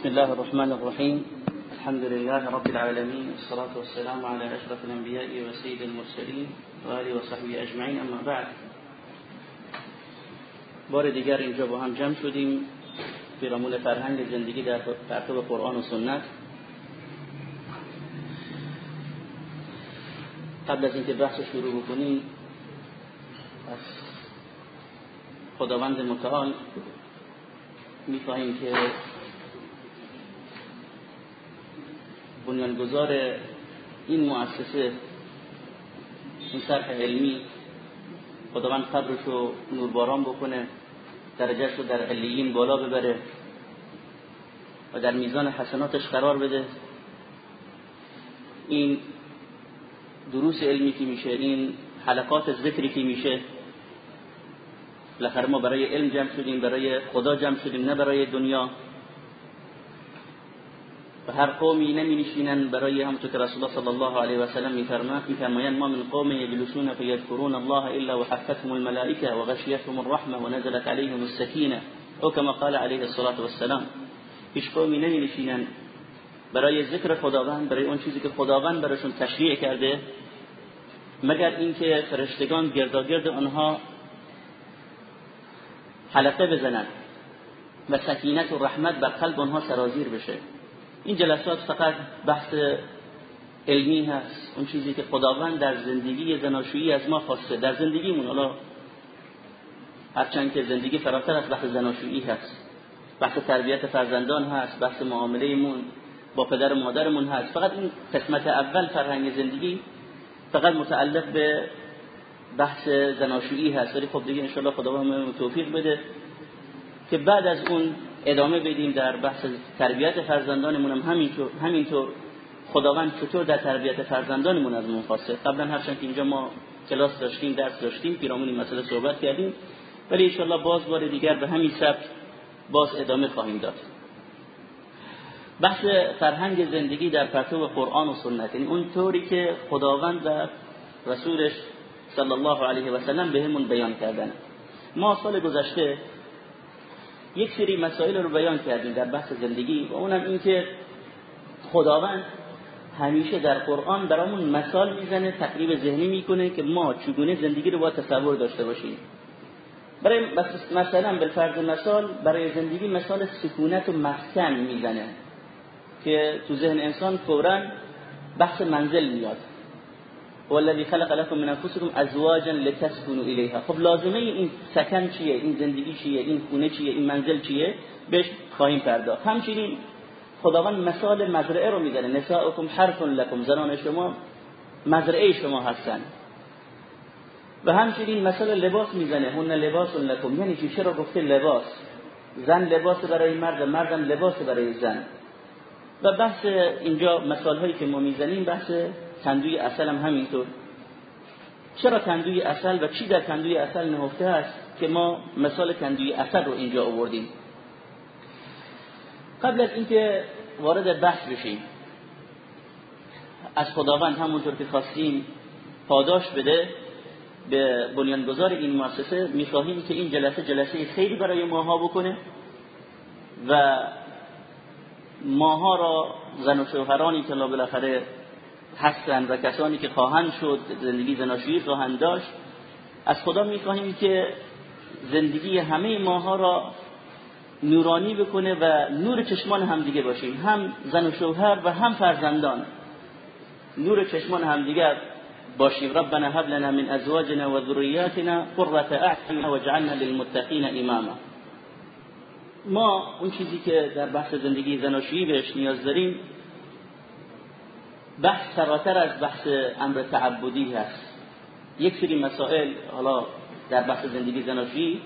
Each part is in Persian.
بسم الله الرحمن الرحيم. الحمد لله رب العالمين والصلاة والسلام على أشرف الأنبياء وسيد المرسلين وآله وصحبه أجمعين أما بعد. بار دیگر اینجا با هم جمع شدیم. پیرامون فرهنگ زندگی در پرتو قرآن و سنت. قبل از اینکه بحث شروع بکنیم از خداوند متعال می‌خواهیم که بنیانگذار این مؤسسه این صرح علمی خداوند قبرش رو نورباران بکنه درجهش رو در علیین بالا ببره و در میزان حسناتش قرار بده. این دروس علمی که میشه این حلقات ذکری که میشه بالاخره ما برای علم جمع شدیم برای خدا جمع شدیم نه برای دنیا. و هر قومی نمی نشینن برای همونطور که رسول الله صلی الله علیه و سلم میفرمایند ما من قوم یجلسون فیذکرون الله الا وحفتهم الملائکه وغشیتهم الرحمه ونزلت عليهم السکینه. او کما قال علیه الصلاه والسلام هیچ قومی نمی نشینن برای ذکر خداوند برای اون چیزی که خداوند براشون تشریع کرده مگر اینکه فرشتگان گرداگرد آنها حلقه بزنند و سکینت و رحمت بر قلب آنها سرازیر بشه. این جلسات فقط بحث علمی هست اون چیزی که خداوند در زندگی زناشویی از ما خواسته در زندگیمون. حالا هرچند که زندگی فراتر از بحث زناشویی هست. بحث تربیت فرزندان هست بحث معاملهمون با پدر و مادرمون هست. فقط این قسمت اول فرهنگ زندگی فقط متعلق به بحث زناشویی هست. ولی خب دیگه انشالله خداوند توفیق بده که بعد از اون ادامه بدیم در بحث تربیت فرزندانمون هم همینطور همینطور. خداوند چطور در تربیت فرزندانمون از من خواسته؟ قبلا هرچند که اینجا ما کلاس داشتیم درس داشتیم پیرامون این مسئله صحبت کردیم. ولی ان باز بار دیگر به همین سبک باز ادامه خواهیم داد. بحث فرهنگ زندگی در پرتو قرآن و سنت. یعنی اون طوری که خداوند و رسولش صلی الله علیه و سلم بهمون بیان کردن. ما سال گذشته یک سری مسائل رو بیان کردیم در بحث زندگی و اونم این که خداوند همیشه در قرآن برامون مثال می‌زنه تقریب ذهنی می‌کنه که ما چگونه زندگی رو با تصور داشته باشیم. برای مثلا بالفرض مثال برای زندگی مثال سکونت و مسکن می‌زنه که تو ذهن انسان فورا بحث منزل میاد. والذی خلق لكم من انفسكم ازواجا لتسكنوا الیها خب لازمه این سکن چیه؟ این زندگی چیه؟ این خونه چیه؟ این منزل چیه؟ بهش خواهیم پرداخت. همچنین خداوند مثال مزرعه رو می‌زنه. نساؤکم حرف لكم زنان شما مزرعه شما هستن. و همچنین مثال لباس می‌زنه. هن لباس لكم یعنی چی؟ چرا گفته لباس؟ زن لباس برای مرد مردم لباس برای زن. و بحث اینجا مثال هایی که ما می‌زنیم بحث کندوی اصل هم همینطور. چرا کندوی اصل و چی در کندوی اصل نهفته است که ما مثال کندوی اصل رو اینجا آوردیم؟ قبل از اینکه وارد بحث بشیم از خداوند همونطور که خواستیم پاداش بده به بنیانگذار این مؤسسه می‌خواهیم که این جلسه جلسه خیلی برای ماها بکنه و ماها را زن و شوهرانی که بالاخره هستند و کسانی که خواهند شد زندگی زناشویی خواهند داشت از خدا می‌خواهیم که زندگی همه ماها را نورانی بکنه و نور چشمان همدیگه باشیم هم زن و شوهر و هم فرزندان. نور چشمان همدیگه باشیم. ربنا هب لنا من ازواجنا و ذریاتنا قرة اعین واجعلنا للمتقین اماما. ما اون چیزی که در بحث زندگی زناشویی بهش نیاز داریم بحث سراتر از بحث امر تعبدی هست. یک سری مسائل حالا در بحث زندگی زناشویی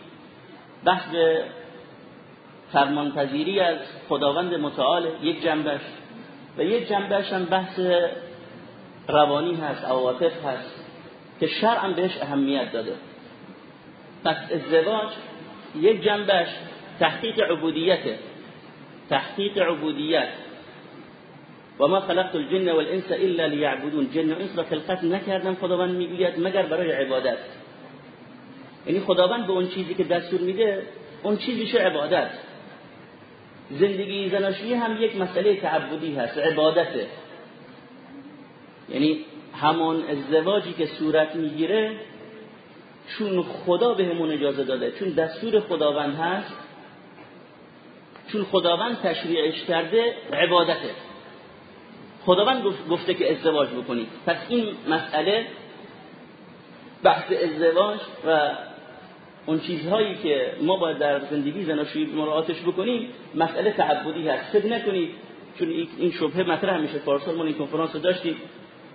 بحث به فرمانپذیری از خداوند متعال یک جنبش و یک جنبش هم بحث روانی هست عواطف هست که شرع بهش اهمیت داده. پس ازدواج یک جنبش تحقیق عبودیته. تحقیق عبودیت. و ما خلقت الجن والانس الا ليعبدون. جن و انس را خلقت نکردم خداوند می‌گوید مگر برای عبادت. یعنی خداوند به اون چیزی که دستور میده اون چیزیش عبادت. زندگی زناشویی هم یک مسئله تعبدی هست عبادته. یعنی همان ازدواجی که صورت می‌گیره چون خدا بهمون اجازه داده چون دستور خداوند هست چون خداوند تشریعش کرده عبادته. خداوند گفته که ازدواج بکنید پس این مسئله بحث ازدواج و اون چیزهایی که ما باید در زندگی زناشویی مراعاتش بکنیم مسئله تعبدی هست. فکر نکنید چون این شبهه مطرح میشه. پارسال ما این کنفرانس رو داشتیم.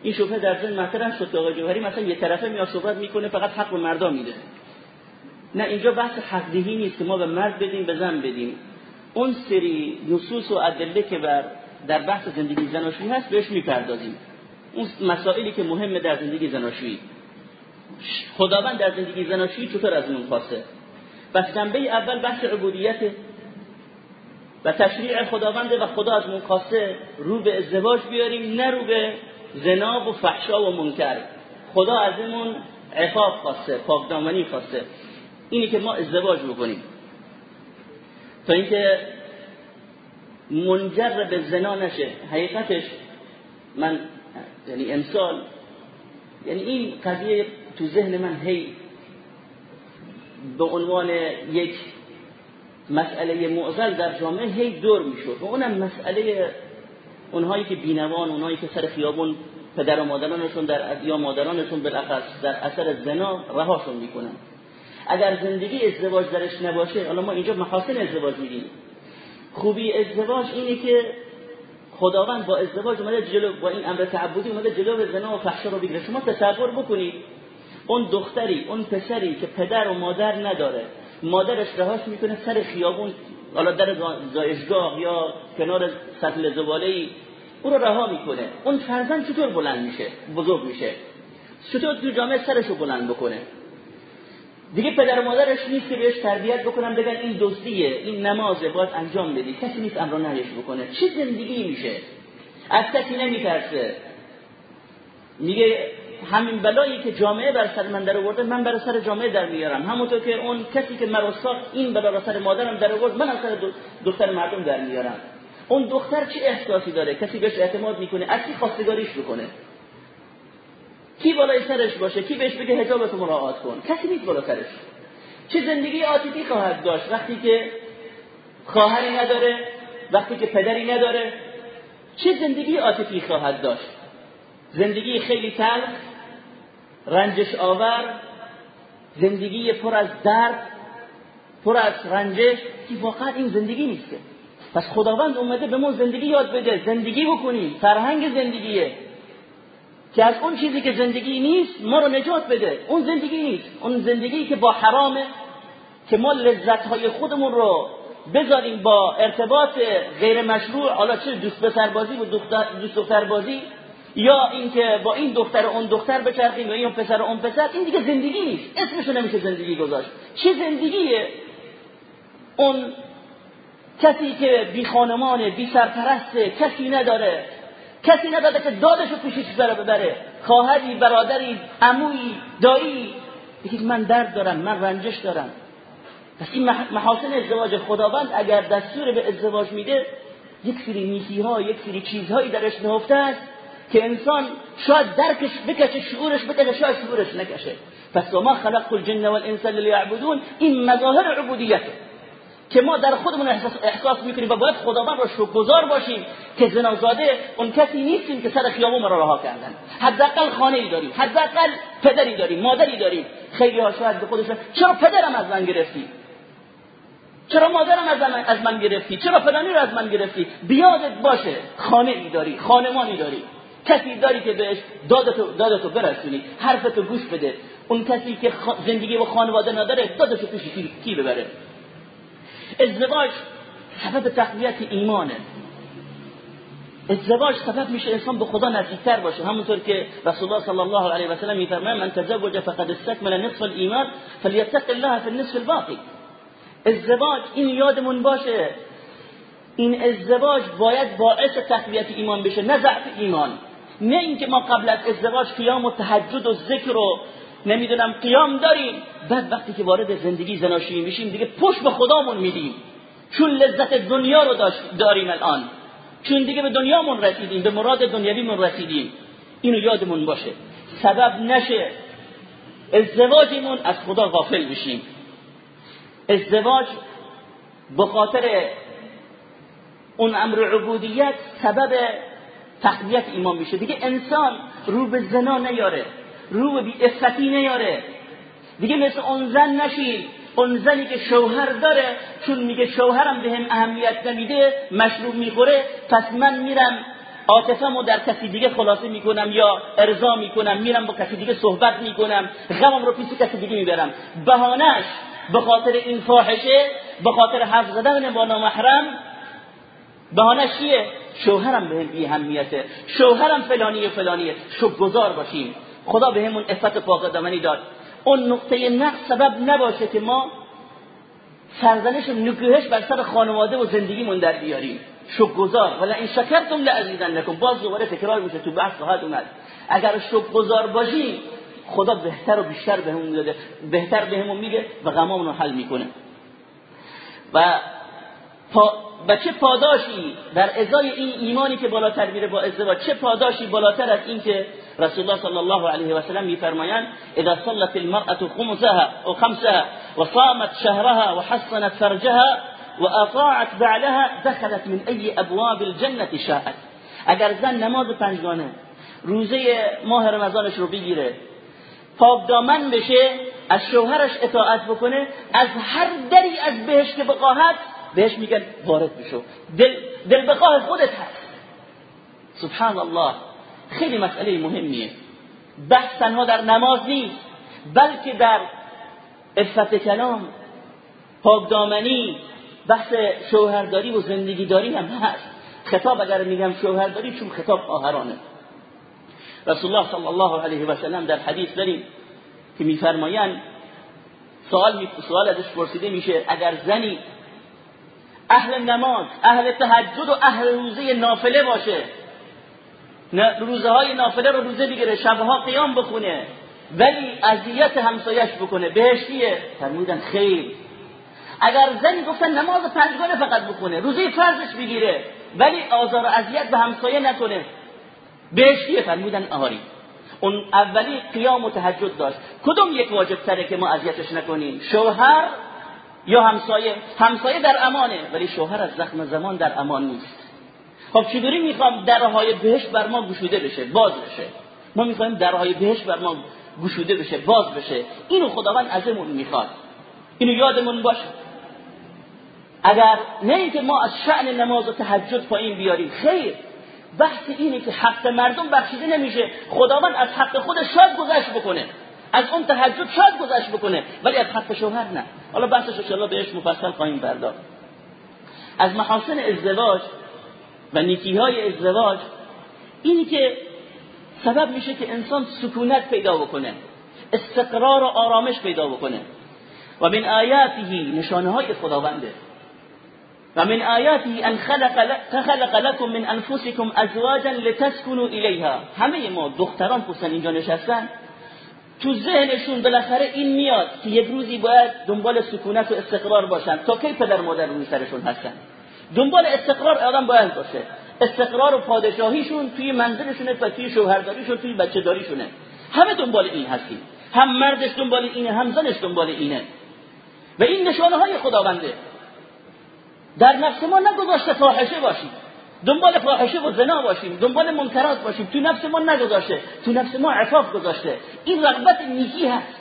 این شبهه در ذهن مطرح شد که آقای جوهری مثلا یه طرفه میاد صحبت می‌کنه فقط حق به مردا میده. نه اینجا بحث حقدهی نیست که ما به مرد بدیم به زن بدیم. اون سری نصوص و ادله که بر در بحث زندگی زناشویی هست بهش می‌پردازیم. اون مسائلی که مهمه در زندگی زناشویی. خداوند در زندگی زناشویی چطور از اون خواسته؟ پس جنبه اول بحث عبودیت و تشریع خداونده و خدا از اون خواسته رو به ازدواج بیاریم نه رو به زنا و فحشا و منکر. خدا از اون عفاف خواسته پاکدامنی خواسته. اینی که ما ازدواج بکنیم. تا اینکه منجر به زنا نشه. حقیقتش من یعنی امسال یعنی این قضیه تو ذهن من هی به عنوان یک مسئله معضل در جامعه هی دور می‌شد. و اونم مسئله اونهایی که بینوان اونهایی که سر خیابون پدر و مادرانشون در یا مادرانشون بالاخص در اثر زنا رهاشون می‌کنن. اگر زندگی ازدواج درش نباشه حالا ما اینجا محاسن ازدواج میگیم خوبی ازدواج اینه که خداوند با ازدواج اومده جلو با این امر تعبدی اومده جلو زنا و فحشا رو بگیره. شما تصور بکنید اون دختری اون پسری که پدر و مادر نداره مادرش رهاش می‌کنه سر خیابون حالا در زایشگاه یا کنار سطل زباله او رو رها می‌کنه. اون فرزند چطور بلند میشه؟ بزرگ میشه. چطور تو جامعه سرش رو بلند بکنه؟ دیگه پدر مادرش نیست که بهش تربیت بکنن بگن این دوستیه این نمازه باید انجام بدی. کسی نیست امر نهیش بکنه. چه زندگی میشه؟ از کسی نمیترسه. میگه همین بلایی که جامعه بر سر من در آورده من بر سر جامعه در میارم. همونطور که اون کسی که مرا این بلا بر سر مادرم در آورد من از سر دختر مردم در میارم. اون دختر چه احساسی داره؟ کسی بهش اعتماد می‌کنه؟ از کی خواستگاریش بکنه؟ کی بالای سرش باشه کی بهش بگه حجابتو مراعات کن. کسی نیست بالا سرش. چه زندگی عاطفی خواهد داشت؟ وقتی که خواهری نداره وقتی که پدری نداره چه زندگی عاطفی خواهد داشت؟ زندگی خیلی تلخ رنجش آور زندگی پر از درد پر از رنجش که واقعا این زندگی نیست پس خداوند اومده به ما زندگی یاد بده زندگی بکنیم فرهنگ زندگیه. که از اون چیزی که زندگی نیست ما رو نجات بده. اون زندگی نیست. اون زندگی که با حرامه که ما لذتهای خودمون رو بذاریم با ارتباط غیر مشروع حالا چه دوست پسربازی و دوست دختربازی یا اینکه با این دختر اون دختر بچرخیم یا این پسر اون پسر این دیگه زندگی نیست. اسمشو نمیشه زندگی گذاشت. چه زندگیه؟ اون کسی که بی خانمانه بی سرپرسته کسی نداره. کسی نداره که دادشو پیشش بره ببره. خواهری برادری عمویی دایی. بگید من درد دارم من رنجش دارم. پس این محاسن ازدواج خداوند اگر دستور به ازدواج میده یک سری نیکی ها یک سری چیزهایی درش نهفته است که انسان شاید درکش بکشه شعورش بکشه شاید شعورش نکشه. پس ما خلق الجن والانس لیعبدون. این مظاهر عبودیته. که ما در خودمون احساس, احساس می‌کنیم و باید خداوند را شکرگزار باشیم که زنازاده اون کسی نیستیم که سر خیابون را رها کردن. حداقل خانه ای داریم حداقل پدری داریم مادری داریم. خیلی ها شاید به خودشون چرا پدرم از من گرفتی؟ چرا مادرم از من, از من گرفتی؟ چرا فلانی رو از من گرفتی؟ بیادت باشه. خانه ای داری خانمانی داری. کسی داری که بهش دادتو, دادتو برسونی حرفتو گوش بده. اون کسی که زندگی و خانواده نداره دادتو پیش کی ببره؟ ازدواج سبب تقویت ایمانه. ازدواج سبب میشه انسان به خدا نزدیکتر باشه. همونطور که رسول الله صلی الله علیه و سلم میفرماید من تزوج فقد استكمل نصف الايمان فليتق الله في النصف الباقي ازدواج این یادمون باشه. این ازدواج باید باعث تقویت ایمان بشه نه ضعف ایمان. نه اینکه ما قبل از ازدواج قیام و تهجد و ذکر و نمی‌دونم قیام داریم. بعد وقتی که وارد زندگی زناشویی میشیم دیگه پشت به خدامون میدیم. چون لذت دنیا رو داریم الان. چون دیگه به دنیامون رسیدیم به مراد دنیویمون رسیدیم. اینو یادمون باشه. سبب نشه ازدواجمون از خدا غافل بشیم. ازدواج به خاطر اون امر عبودیت سبب تقویت ایمان میشه. دیگه انسان رو به زنا نیاره. رو به بیعفتی نیاره. دیگه مثل اون زن نشید اون زنی که شوهر داره چون میگه شوهرم به هم اهمیت نمیده مشروب می‌خوره پس من میرم عاطفه‌مو در کسی دیگه خلاصه می‌کنم یا ارضا می‌کنم میرم با کسی دیگه صحبت می‌کنم غمم رو پیش کسی دیگه می‌برم. بهانش به خاطر این فاحشه به خاطر حفظ زدن با نامحرم بهانش چیه؟ شوهرم به بی اهمیته. شوهرم فلانی فلانیه. گذار باشیم. خدا به همون افت داد. اون نقطه نقص سبب نباشه که ما سرزنش و نکوهش بر سر خانواده و زندگیمون در بیاریم. گذار ولی این شکرتم نکن باز دوباره تکرار میشه تو بحث خواهد اومد. اگر گذار باشیم خدا بهتر و بیشتر بهمون داده بهتر بهمون میده و غمامون رو حل می‌کنه. و با چه پاداشی در ازای این ایمانی که بالاتر میره با ازدواج چه پاداشی بالاتر از این که رسول الله صلی الله علیه و سلم میفرمایند اذا صلت المرأة خمسها او خمسها وصامت شهرها وحصنت فرجها واطاعت بعلها دخلت من ای ابواب الجنه شاءت. اگر زن نماز پنجگانه روزه ماه رمضانش رو بگیره پاک دامن بشه از شوهرش اطاعت بکنه از هر دری از بهشت بقاهت بهش میگن وارد بشو دل, دل بقاه خودت هست. سبحان الله خیلی مسئله مهمیه. بحث تنها در نماز نیست بلکه در افت کلام پاکدامنی بحث شوهرداری و زندگیداری هم هست. خطاب اگر میگم شوهرداری چون خطاب آهرانه. رسول الله صلی الله علیه و سلم در حدیث داریم که میفرمایند سوال سوال ازش پرسیده میشه اگر زنی اهل نماز اهل تهجد و اهل روزه نافله باشه. روزه های نافله رو روزه بگیره شبها قیام بخونه. ولی اذیت همسایش بکنه. بهشتیه فرمودن خیر. اگر زنی گفتن نماز پنجگانه فقط بکنه روزه فرضش بگیره ولی آزار و اذیت به همسایه نکنه. بهشتیه فرمودن آری. اون اولی قیام و تهجد داشت. کدوم یک واجب تره که ما اذیتش نکنیم؟ شوهر یا همسایه. همسایه در امانه ولی شوهر از زخم زمان در امان نیست. خب چطوری می‌خوام درهای بهشت بر ما گشوده بشه؟ باز بشه. ما می‌خوایم درهای بهشت بر ما گشوده بشه باز بشه. اینو خداوند ازمون می‌خواد. اینو یادمون باشه. اگر نه اینکه ما از شأن نماز و تهجد پایین بیاریم خیر. بحث اینه که حق مردم بخشیده نمیشه. خداوند از حق خودش شاید گذشت بکنه. از اون تهجد شاید گذشت بکنه ولی از حق شوهر نه. حالا بحثش ان بهش مفصل خواهیم پرداخت. از محاسن ازدواج و نیکی های ازدواج اینی که سبب میشه که انسان سکونت پیدا بکنه استقرار و آرامش پیدا بکنه. و من آیاته نشانه های خداونده و من آیاته ان خلق, لكم من انفسكم ازواجا لتسكنوا الیها. همه ما دختران پوستن اینجا نشستن تو ذهنشون بالاخره این میاد که یک روزی باید دنبال سکونت و استقرار باشن. تا کی پدر مادر روی سرشون هستن؟ دنبال استقرار آدم باید باشه. استقرار و پادشاهیشون توی منزلشونه و توی شوهرداریشون توی بچه داریشونه همه دنبال این هستیم. هم مردش دنبال اینه هم زنش دنبال اینه. و این نشانه های خداونده. در نفس ما نگذاشته فاحشه باشیم. دنبال فاحشه و زنا باشیم دنبال منکرات باشیم. تو نفس ما نگذاشته تو نفس ما عفاف گذاشته. این رغبت نیکی هست.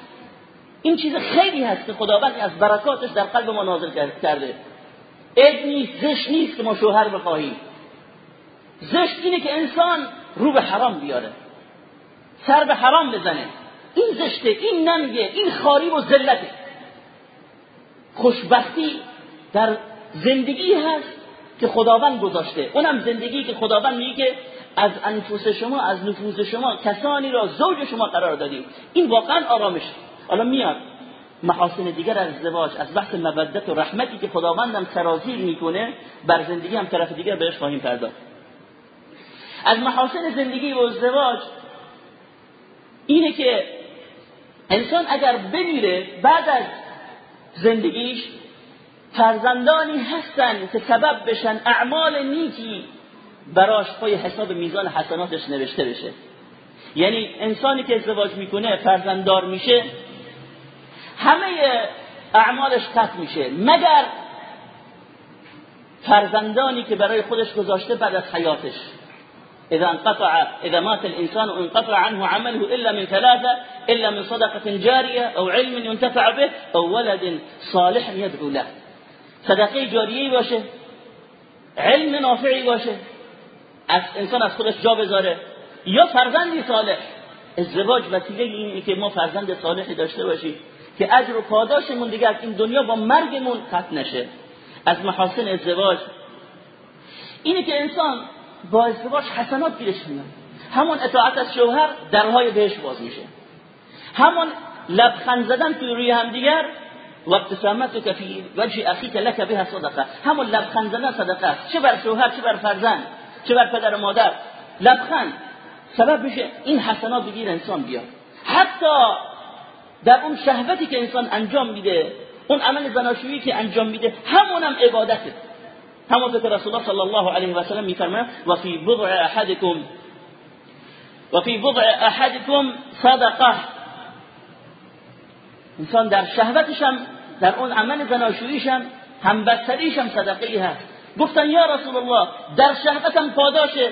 این چیز خیلی هست که خداوند از برکاتش در قلب ما نازل کرده. عیب نیست زشت نیست که ما شوهر بخواهیم. زشت اینه که انسان رو به حرام بیاره. سر به حرام بزنه. این زشته این نمیگه این خاری و ذلته. خوشبختی در زندگی هست. که خداوند گذاشته. اونم زندگی که خداوند میگه از انفس شما از نفوس شما کسانی را زوج شما قرار دادیم. این واقعا آرامش. حالا میاد محاسن دیگر از ازدواج از بحث مودت و رحمتی که خداوندم سرازیر می‌کنه بر زندگی هم طرف دیگر بهش خواهیم پرداخت. از محاسن زندگی و ازدواج اینه که انسان اگر بمیره بعد از زندگیش فرزندانی هستن که سبب بشن اعمال نیکی براش پای حساب میزان حسناتش نوشته بشه. یعنی انسانی که ازدواج می‌کنه فرزنددار میشه همه اعمالش قطع میشه. مگر فرزندانی که برای خودش گذاشته بعد از حیاتش. اذا انقطع اذا مات الانسان انقطع عنه عمله الا من ثلاثه الا من صدقه جاريه او علم ينتفع به او ولد صالح يدعو له. صدقه جاریه باشه علم نافعی باشه از انسان از خودش جا بذاره یا فرزندی صالح. ازدواج وسیله اینه که ما فرزند صالحی داشته باشیم که اجر و پاداشمون دیگه از این دنیا با مرگمون قطع نشه. از محاسن ازدواج. اینه که انسان با ازدواج حسنات گیرش میاد. همون اطاعت از شوهر درهای بهش باز میشه. همون لبخند زدن توی روی همدیگر و فی وجه اخیک لک بها صدقه همون لبخند زدن صدقه چه بر شوهر چه بر فرزند چه بر پدر و مادر؟ لبخند. سبب میشه این حسنات بگیر انسان بیاد حتی در اون شهوتی که انسان انجام میده اون عمل زناشویی که انجام میده همونم عبادته. همون که رسول الله صلی الله علیه و سلم میفرماید و فی بضع احدکم و فی بضع احدکم صدقه انسان در شهوتش هم در اون عمل زناشوییش هم همبستریش هم صدقه هست. گفتن یا رسول الله در شهوتم پاداشه.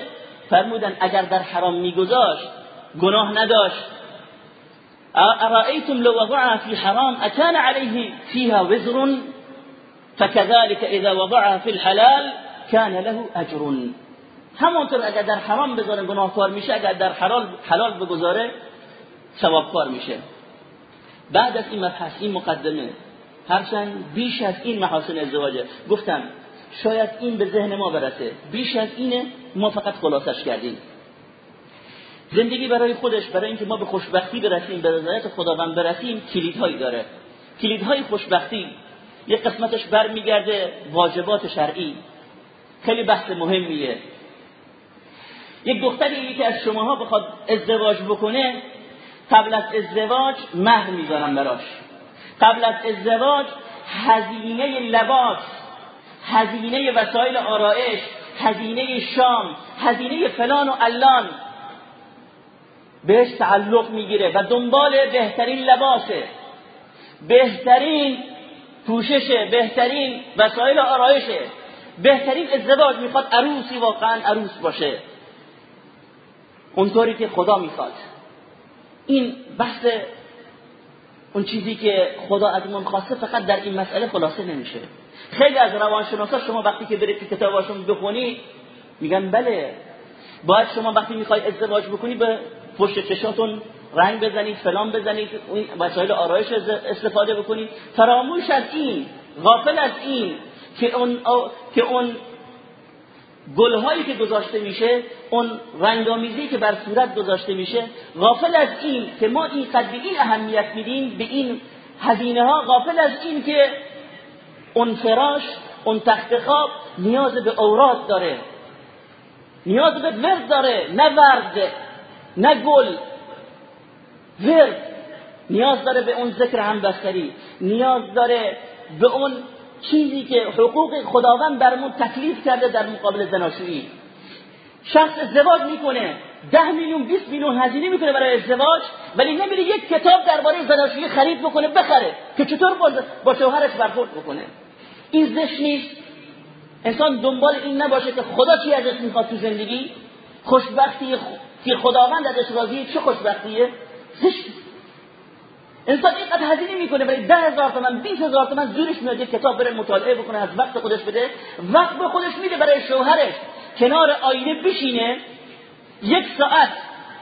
فرمودن اگر در حرام میگذاشت گناه نداشت. ارائیتم لو وضعها في حرام اكان عليه فيها وزر فكذلك اذا وضعها في الحلال كان له اجر همونطور اگر در حرام بذاره گناهکار میشه اگر در حلال حلال بگذاره ثوابکار میشه. بعد از این مبحث این مقدمه. هرچند بیش از این محاسن ازدواجه گفتم شاید این به ذهن ما برسه. بیش از اینه ما فقط خلاصش کردیم. زندگی برای خودش برای اینکه ما به خوشبختی برسیم به رضایت خداوند برسیم کلیدهایی داره. کلیدهای خوشبختی. یک قسمتش برمیگرده واجبات شرعی. خیلی بحث مهمیه. یک دختری که از شماها بخواد ازدواج بکنه قبل از ازدواج مهر می‌ذارن براش. قبل از ازدواج هزینه لباس هزینه وسایل آرایش هزینه شام هزینه فلان و علان بهش تعلق می‌گیره و دنبال بهترین لباسه. بهترین پوششه بهترین وسایل آرایشه. بهترین ازدواج می‌خواد عروسی واقعا عروس باشه. اونطوری که خدا می‌خواد. این بحث اون چیزی که خدا از من خواسته فقط در این مسئله خلاصه نمیشه. خیلی از روانشناسا شما وقتی که برید کتاباشون بخونی میگن بله باید شما وقتی می‌خوای ازدواج بکنی به پشت چشاتون رنگ بزنید فلان بزنید اون وسایل آرایش استفاده بکنید. فراموش از این غافل از این که اون که اون گلهایی که گذاشته میشه اون رنگامیزی که بر صورت گذاشته میشه غافل از این که ما این قد به این اهمیت میدیم به این هزینه ها غافل از این که اون فراش اون تخت خواب نیاز به اوراد داره نیاز به ورد داره نه ورد نه گل ورد. نیاز داره به اون ذکر همبستری نیاز داره به اون چیزی که حقوق خداوند برمون تکلیف کرده در مقابل زناشویی. شخص ازدواج می‌کنه ده میلیون 20 میلیون هزینه می‌کنه برای ازدواج ولی نمیره یک کتاب درباره زناشویی خرید بکنه بخره که چطور با شوهرش برخورد بکنه. این زشت نیست. انسان دنبال این نباشه که خدا چی ازش می‌خواد تو زندگی؟ خوشبختی که خداوند ازش راضیه چه خوشبختیه؟ زشت انسان اینقدر هزینه می‌کنه برای ده هزار تومن بیس هزار تومن زورش میاد یک کتاب بره مطالعه بکنه از وقت خودش بده. وقت به خودش میده برای شوهرش. کنار آینه بشینه. یک ساعت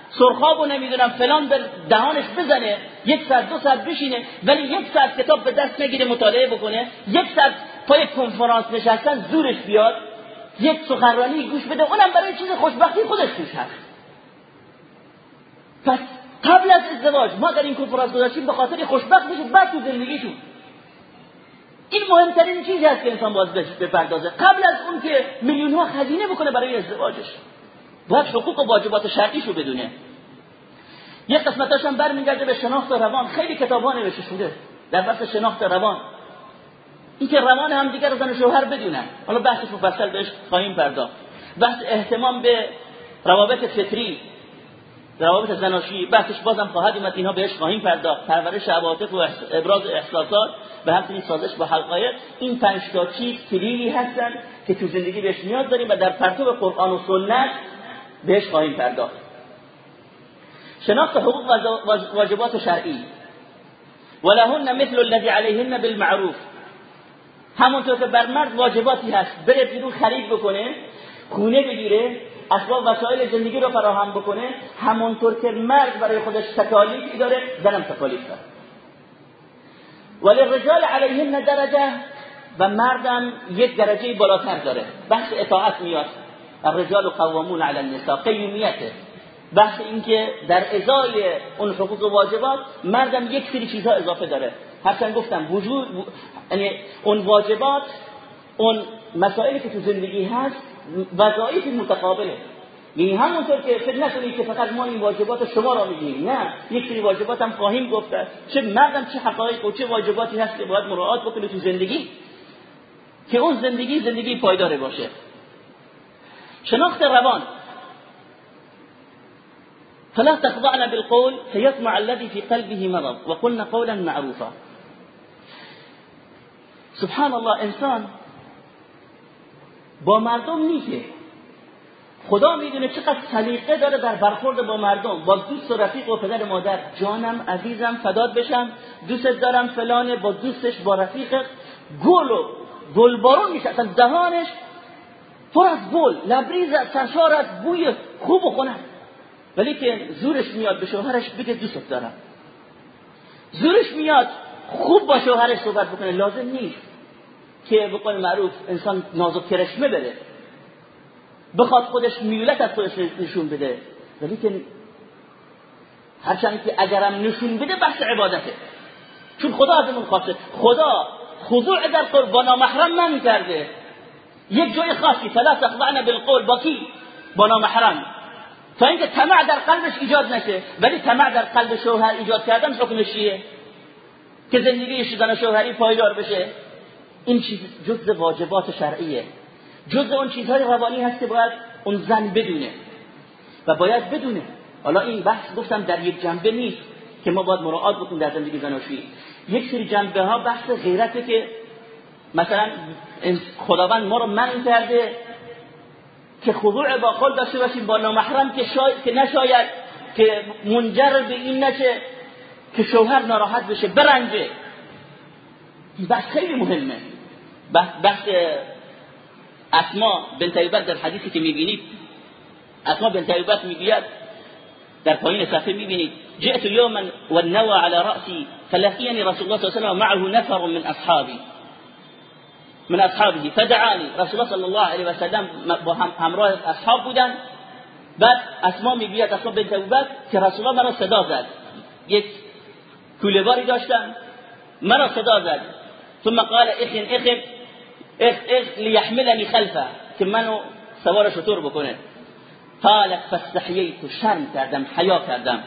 سرخابو نمی‌دونم فلان به دهانش بزنه. یک ساعت دو ساعت بشینه ولی یک ساعت کتاب به دست نگیره مطالعه بکنه. یک ساعت پای کنفرانس نشستن زورش بیاد. یک سخنرانی گوش بده. اونم برای چیز خوشبختی خودش هست پس قبل از ازدواج. ما در این کنفرانس گذاشتیم به خاطر خوشبخت بشه بعد تو زندگیشون. این مهمترین چیزی است که انسان باز بپردازه. قبل از اون که میلیون ها خزینه بکنه برای ازدواجش. باید حقوق و واجبات شرعیشو بدونه. یک قسمتاش هم برمیگرده به شناخت روان. خیلی کتاب ها نوشته شده. در بحث شناخت روان. اینکه روان هم دیگر زن شوهر بدونن. حالا بحث مفصل بهش خواهیم پرداخت. بحث احتمام به روابط فطری. روابط زناشویی بحثش بازم خواهد اومد. اینها بهش خواهیم پرداخت. پرورش عواطف و ابراز احساسات به همچنین سازش با حقایق این پنج تا چیز کلیدی هستن که تو زندگی بهش نیاز داریم و در پرتو قرآن و سنت بهش خواهیم پرداخت. شناخت حقوق و واجبات شرعی. ولهن مثل الذي عليهن بالمعروف. همونطور که بر مرد واجباتی هست بره بیرون خرید بکنه خونه بگیره اسباب وسایل زندگی رو فراهم بکنه همونطور که مرد برای خودش تکالیفی داره زنم تکالیف داره. ولی رجال علیهن درجه و مردم یک درجه بالاتر داره. بحث اطاعت میاد. الرجال قوامون علی النساء. قیومیته بحث اینکه در ازای اون حقوق و واجبات مردم یک سری چیزها اضافه داره. هرچند گفتم وجود یعنی اون واجبات اون مسائلی که تو زندگی هست وظایف متقابله. یعنی همونطور که فکر نکنید که فقط ما این واجبات شما را میگیم نه یک سری واجبات هم خواهیم گفته چه مردم چه حقایق و چه واجباتی هست که باید مراعات بکنه تو زندگی؟ که اون زندگی زندگی پایدار باشه. شناخت روان. فلا تخضعن بالقول فيطمع الذي في قلبه مرض. وقلنا قولا معروفا. سبحان الله انسان با مردم نیکه خدا می‌دونه چقدر سلیقه داره در برخورد با مردم. با دوست و رفیق و پدر مادر. جانم عزیزم فداد بشم. دوستت دارم فلانه با دوستش با رفیق. گل و گلبارون میشه. اصلا دهانش پر از گل. لبریز سرشار از بوی خوب و خونه ولی که زورش میاد به شوهرش بگه دوست دارم. زورش میاد خوب با شوهرش صحبت بکنه. لازم نیست. که به قول معروف انسان نازک کرشمه بده بخواد خودش میولت از خودش نشون بده. ولی که هرچند که اگرم نشون بده بحث عبادته. چون خدا از اون خواسته. خدا خضوع در قربان محرم من کرده. یک جای خاصی. فلا تخضعن بالقول. با کی؟ با نامحرم تا اینکه طمع در قلبش ایجاد نشه. ولی طمع در قلب شوهر ایجاد کردن حکمش چیه؟ که زندگی شدن شوهری پایدار بشه. این چیز جز واجبات شرعیه. جز اون چیزهای روانی هست که باید اون زن بدونه. و باید بدونه. حالا این بحث گفتم در یک جنبه نیست که ما باید مراعات بکنیم در زندگی زناشویی. یک سری جنبه ها بحث غیرته که مثلا خداوند ما رو من کرده که خضوع با قول داشته باشیم با نامحرم که, که نشاید که منجر به این نشه که شوهر ناراحت بشه برنجه. این بحث خیلی مهمه. بحث اسما بنت ایوبت در حدیثی که میبینید اسما بنت ایوبت میگوید در پایین صفحة میبینید جئت يوما والنوى على رأسي فلقيني رسول الله صلى الله عليه وسلم معه نفر من أصحابي. من أصحابه. فدعاني. رسول الله صلى الله عليه وسلم با همراه أصحاب بودن. بعد اسما میگوید اسما بنت ایوبت که رسول الله مرا صدا زد. یک کولهباری داشتن. مرا صدا زد. ثم قال اخن اخن. إخ إخ لیحملنی خلفه. منو سوار شطور بکنه قال فاستحییت شرم کردم حیا کردم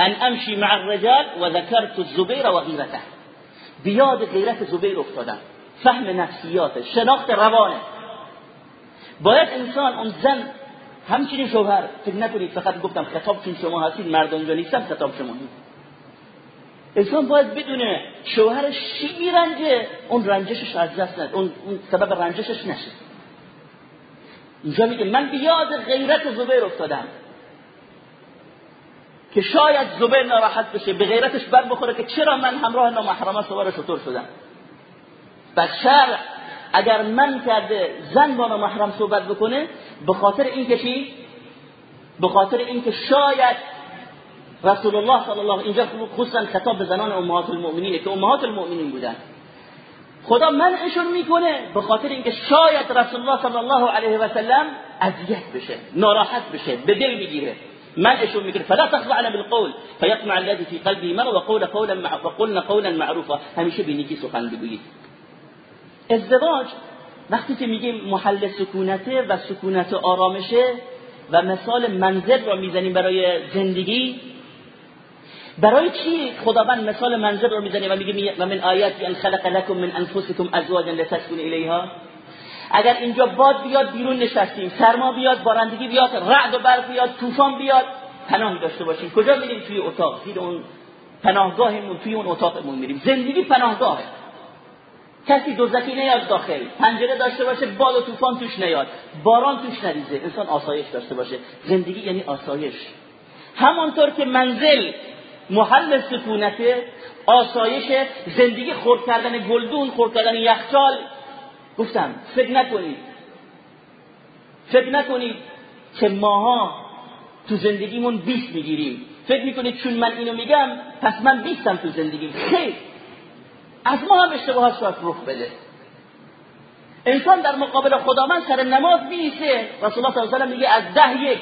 أن امشی مع الرجال و ذکرت الزبیر و غیرته بیاد غیرت زبیر افتادم. فهم نفسیات شناخت روانه. باید انسان اون زن همچنین شوهر فکر نکنید فقط گفتم خطاب چون شما هستید مرد اونجا نیستم خطاب شما نیست. انسان باید بدونه شوهرش چی میرنجه. اون رنجشش از دست نده اون سبب رنجشش نشه. اینجا میگه من بیاد غیرت زبیر افتادم. که شاید زبیر ناراحت بشه به غیرتش بر بخوره که چرا من همراه نامحرمه سوار شطور شدم. و شرع اگر من کرده زن با نامحرم صحبت بکنه به خاطر این که چی؟ به خاطر اینکه شاید رسول الله صلی الله اینجا خصوصا خطاب به زنان امهات المؤمنینه که امهات المؤمنین بودن خدا منعشون می‌کنه به خاطر اینکه شاید رسول الله صلی الله علیه و سلم اذیت بشه ناراحت بشه به دل بگیره منعشون می‌کنه فلا تخضعن بالقول فيطمع الذي في قلبه مرض وقول قولا وقلنا قولا معروفا همیشه به نیکی سخن بگویید ازدواج وقتی که میگیم محل سکونته و سکونت آرامشه و مثال منزل را می‌زنیم برای زندگی برای چی خداوند مثال منزل رو می‌زنه و میگه و من آیات ان خلق لكم من انفسكم ازواجا لتسكنوا الیها؟ اگر اینجا باد بیاد بیرون نشستیم سرما بیاد بارندگی بیاد رعد و برق بیاد طوفان بیاد پناه داشته باشیم. کجا میریم؟ توی اتاق. زیر اون پناهگاهمون توی اون اتاقمون میریم. زندگی پناهگاهه کسی دوزکی نیاد داخل. پنجره داشته باشه باد و طوفان توش نیاد. باران توش نریزه. انسان آسایش داشته باشه. زندگی یعنی آسایش. همانطور که منزل محل سکونته آسایش زندگی خورد کردن گلدون خورد کردن یخچال. گفتم فکر نکنید. فکر نکنید که ماها تو زندگیمون 20 می‌گیریم. فکر می‌کنید چون من اینو میگم پس من بیستم تو زندگیم. خیر. از ما هم اشتباهات شاید رخ بده. انسان در مقابل خداوند سر نماز میسه رسول الله صلی الله علیه میگه از ده یک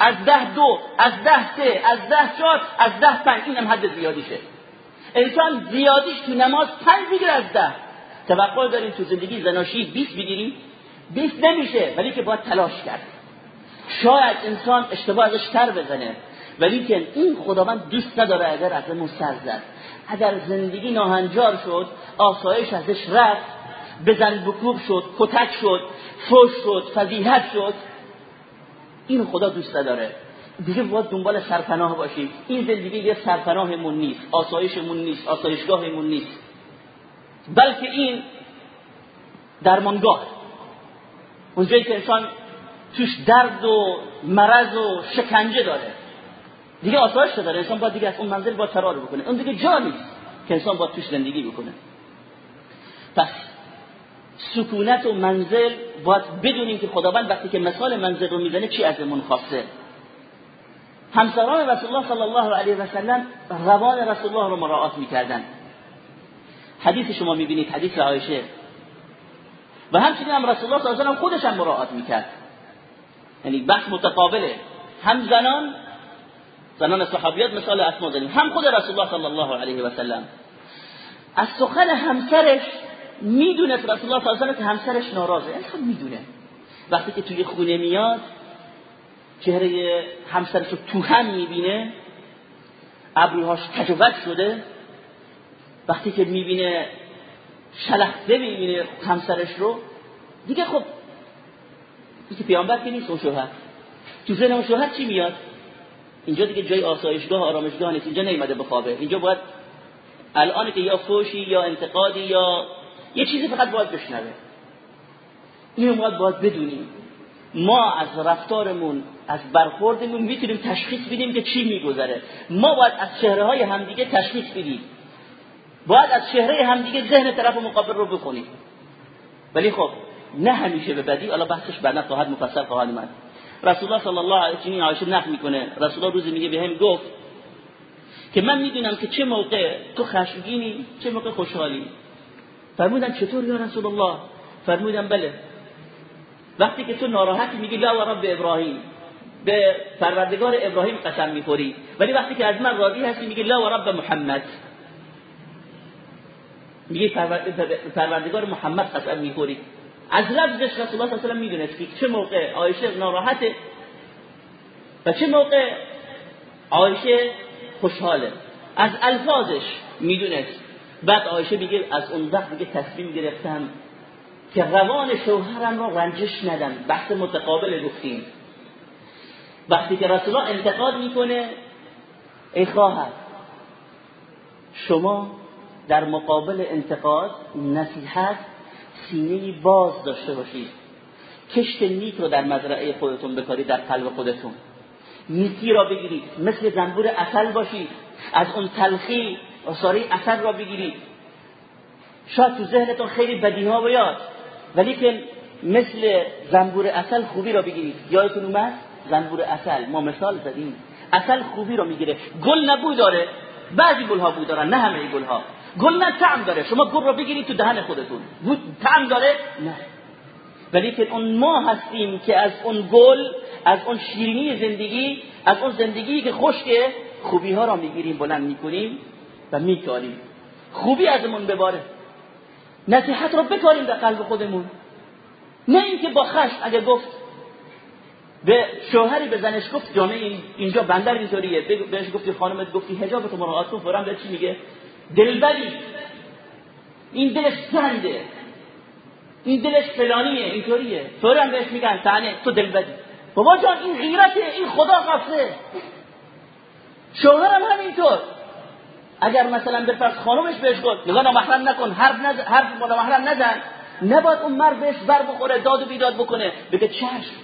از ده دو از ده سه از ده چهار از ده پنج اینم حد زیادیشه. انسان زیادیش تو نماز پنج بگیره از ده. توقع داریم تو زندگی زناشی 20 بگیریم 20 نمیشه ولی که باید تلاش کرد. شاید انسان اشتباه ازش تر بزنه. ولی که این خداوند دوست نداره اگر ازمون سر زد. اگر زندگی ناهنجار شد آسایش ازش رفت بزن بکوب شد کتک شد فوش شد فضیحت شد این خدا دوست نداره. دیگه باید دنبال سرپناه باشیم این زندگی یه سرپناهمون نیست. آسایشمون نیست. آسایشگاهمون نیست. بلکه این درمانگاه. اونجایی که انسان توش درد و مرض و شکنجه داره. دیگه آسایش داره انسان باید دیگه از اون منزل با فرار بکنه. اون دیگه جا نیست که انسان باید توش زندگی بکنه. پس سکونت و منزل باید بدونیم که خداوند وقتی که مثال منزل رو می‌زنه چی ازمون خواسته؟ همسران رسول الله صلی الله علیه و سلم روان رسول الله رو مراعات می‌کردن. حدیث شما می‌بینید حدیث عایشه. و همچنین هم رسول الله صلی الله علیه و خودش هم مراعات می‌کرد. یعنی بحث متقابله. هم زنان زنان صحابیات مثال اسما زنیم. هم خود رسول الله صلی الله علیه و سلم. از سخن همسرش می‌دونه رسول الله صلی که همسرش ناراضه. انسان می‌دونه. وقتی که توی خونه میاد چهره همسرش رو تو هم می‌بینه ابروهاش تجوبت شده. وقتی که می‌بینه شلخته می‌بینه همسرش رو دیگه خب که پیامبر که نیست اون شوهر تو ذهن اون شوهر چی میاد؟ اینجا دیگه جای آسایشگاه آرامشگاه نیست. اینجا نیومده بخوابه. اینجا باید الان که یا فوشی یا انتقادی یا یه چیزی فقط باید بشنوه. اینو باید باید بدونیم. ما از رفتارمون از برخوردمون می‌تونیم تشخیص بدیم که چی میگذره. ما باید از چهره های همدیگه تشخیص بدیم. باید از چهره همدیگه ذهن طرف مقابل رو بخونیم ولی خب نه همیشه به بدی حالا بحثش بعدا خواهد مفصل خواهد اومد. رسول الله صلی الله علیه و عایشه نقل می‌کنه. رسول الله روزی میگه بهم گفت که من می‌دونم که چه موقع تو خشمگینی چه موقع خوشحالی. فرمودن چطور یا رسول الله؟ فرمودن بله. وقتی که تو ناراحتی میگی لا و رب ابراهیم. به پروردگار ابراهیم قسم می‌خوری. ولی وقتی که از من راضی هستی میگی لا و رب محمد. میگی پروردگار محمد قسم می‌خوری. از لفظش رسول الله صلی الله علیه و که چه موقع عایشه ناراحته و چه موقع عایشه خوشحاله. از الفاظش می‌دونست. بعد عایشه میگه از اون وقت دیگه تصمیم گرفتم که روان شوهرم را رنجش ندم. بحث متقابل گفتیم. وقتی که رسول الله انتقاد می‌کنه ای خواهر شما در مقابل انتقاد نصیحت سینه باز داشته باشید. کشت نیک رو در مزرعه خودتون بکارید در قلب خودتون. نیکی را بگیرید. مثل زنبور اصل باشید. از اون تلخی اصاره اصل را بگیرید شاید تو ذهنتون خیلی بدی ها بیاد ولی که مثل زنبور اصل خوبی را بگیرید. یادتون اومد؟ زنبور اصل ما مثال زدیم. اصل خوبی را می‌گیره. گل نبوی داره. بعضی گل ها بو دارن نه همه گل ها گل نه تعم داره. شما گل رو بگیرید تو دهن خودتون. تعم داره؟ نه. ولی که اون ما هستیم که از اون گل از اون شیرینی زندگی از اون زندگی که خشکه خوبی ها را می‌گیریم بلند می‌کنیم. و میکاریم خوبی ازمون بباره. نصیحت رو بکاریم در قلب خودمون. نه اینکه با خشم اگه گفت به شوهری به زنش گفت جامعه اینجا بندر اینطوریه. بهش گفتی خانمت گفتی حجاب تو مراعات کن فورا به چی میگه؟ دلبری. این دلش سنده این دلش فلانیه اینطوریه. فورا بهش میگن تنه. تو دلبری. بابا جان این غیرته. این خدا قصده شوهرم همینطور. اگر مثلا فرض خانمش بهش گفت نگاه نامحرم نکن حرف نزن حرف نامحرم نزن. نباید اون مرد بهش بر بخوره داد و بیداد بکنه. بگه چشم.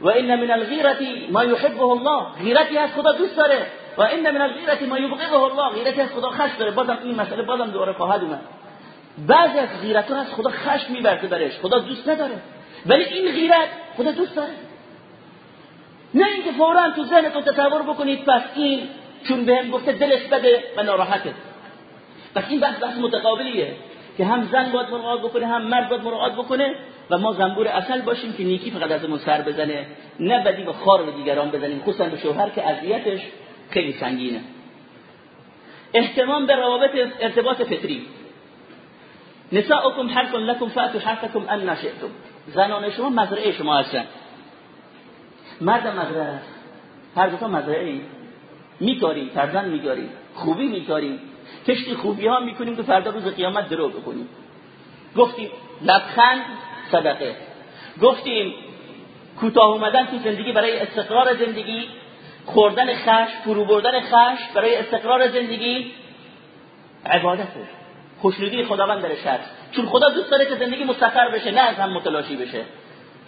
و این من الغیرت ما يحبه الله. غیرتی از خدا دوست داره. و این من الغیرت ما یبغضه الله. غیرتی از خدا خش داره. بازم این مسئله بازم دوباره خواهد اومد. بعضی از غیرت از خدا خش میبرده برش. خدا دوست نداره. ولی این غیرت خدا دوست داره. نه اینکه فورا تو ذهنتون تصور بکنید پس این چون بهم گفته دلش بده و ناراحته. پس این بحث بحث متقابلیه که هم زن باید مراقب بکنه هم مرد باید مراقب بکنه و ما زنبور اصل باشیم که نیکی فقط ازمون سر بزنه نه بدی و خار به دیگران بزنیم. خصوصا به شوهر که اذیتش خیلی سنگینه. احتمام به روابط ارتباط فطری. نساؤکم حرف لکم فاتوا حرفکم ان نشئتم. زنان شما مزرعه شما هستن. مرد مزرعه هر دو تا مزرعه میکاریم فرزند میکاریم خوبی میکاریم کشتی خوبی ها می‌کنیم که فردا روز قیامت درو بکنیم گفتیم لبخند صدقه. گفتیم کوتاه اومدن تو زندگی برای استقرار زندگی خوردن خش فرو بردن خش برای استقرار زندگی عبادته خوشنودی خداوند در شد چون خدا دوست داره که زندگی مستقر بشه نه از هم متلاشی بشه.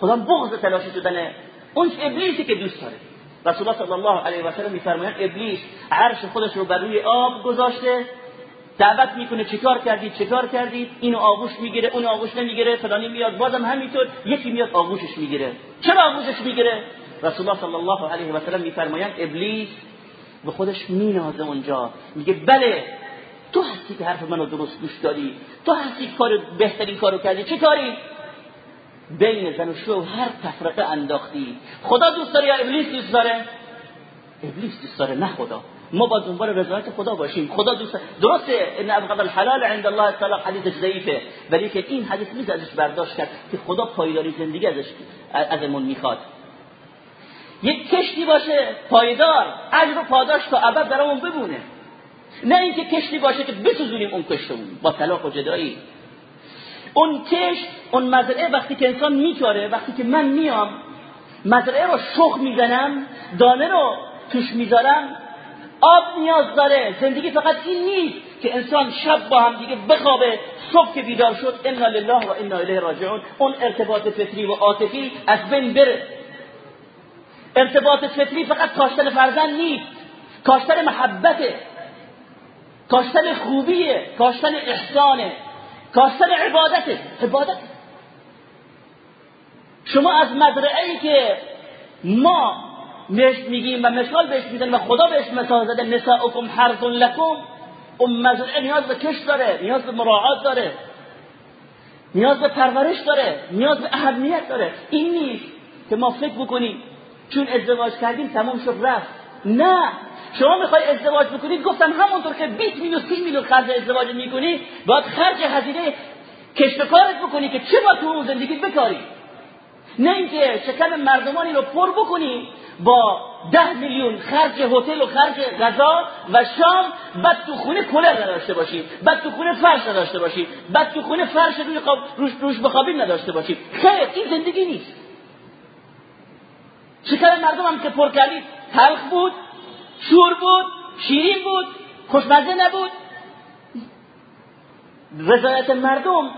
خدا بغض تلاشی شدن اون ابلیسی که دوست داره. رسول الله صلی الله علیه و سلم میفرمایند ابلیس عرش خودش رو بر روی آب گذاشته دعوت می‌کنه چیکار کردید چیکار کردید؟ اینو آغوش می‌گیره اون آغوش نمی‌گیره فلانی میاد بازم همینطور یکی میاد آغوشش می‌گیره. چرا آغوشش می‌گیره؟ رسول الله صلی الله علیه و سلم میفرمایند ابلیس به خودش مینازه اونجا. میگه بله تو هستی که حرف منو درست گوش داری تو هستی کار بهترین کارو کردی چه کاری؟ بین زن و شوهر تفرقه انداختی. خدا دوست داره یا ابلیس دوست داره؟ ابلیس دوست داره نه خدا. ما با دنبال رضایت خدا باشیم. خدا دوست درسته ان ابغض الحلال عند الله الطلاق حدیث ضعیفه ولی که این حدیث میز ازش برداشت کرد که خدا پایداری زندگی ازش ازمون می‌خواد. یک کشتی باشه پایدار اجر و پاداش تا ابد برامون بمونه. نه اینکه کشتی باشه که بسوزونیم اون کشتمون. با طلاق و جدایی. اون کشت اون مزرعه وقتی که انسان میکاره وقتی که من میام مزرعه رو شخ می‌زنم دانه رو توش می‌ذارم آب نیاز داره زندگی فقط این نیست که انسان شب با هم دیگه بخوابه صبح که بیدار شد انا لله و انا الیه راجعون. اون ارتباط فطری و عاطفی از بین بره. ارتباط فطری فقط کاشتن فرزند نیست کاشتن محبته کاشتن خوبیه کاشتن احسانه. کاشتن عبادته. عبادت شما از مزرعه که ما بهش میگیم و مثال بهش می‌زنیم و خدا بهش مثال زده نساؤکم حرث لکم اون مزرعه نیاز به کش داره نیاز به مراعات داره نیاز به پرورش داره نیاز به اهمیت داره. این نیست که ما فکر بکنیم چون ازدواج کردیم تمام شد رفت. نه. شما می‌خوای ازدواج بکنید گفتم همونطور که 20 میلیون 30 میلیون خرج ازدواج می‌کنی باید خرج هزینه کشت کارت بکنی که چه با تو زندگی بکاری. نه اینکه شکم مردمانی رو پر بکنی با ده میلیون خرج هتل و خرج غذا و شام بعد تو خونه کولر نداشته باشی بعد تو خونه فرش نداشته باشی بعد تو خونه فرش روی روش, روش بخوابیم نداشته باشی. خیر این زندگی نیست. شکم مردم هم که پر کردید تلخ بود شور بود شیرین بود خوشمزه نبود. رضایت مردم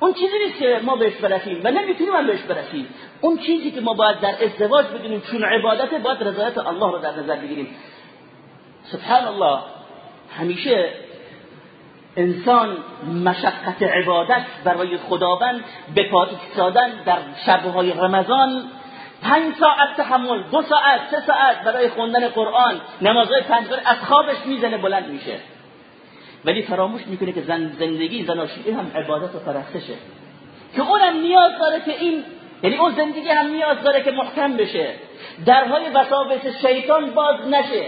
اون چیزی نیست که ما بهش برسیم و نمی‌تونیم هم بهش برسیم. اون چیزی که ما باید در ازدواج بدونیم چون عبادت باید رضایت الله رو در نظر بگیریم. سبحان الله همیشه انسان مشقت عبادت برای خداوند به پا ایستادن در شبهای رمضان پنج ساعت تحمل دو ساعت سه ساعت برای خوندن قرآن. نمازهای پنج از خوابش می‌زنه بلند میشه. ولی فراموش می‌کنه که زن زندگی زناشویی هم عبادت و پرستشه که اونم نیاز داره که این یعنی اون زندگی هم نیاز داره که محکم بشه. درهای وساوس شیطان باز نشه.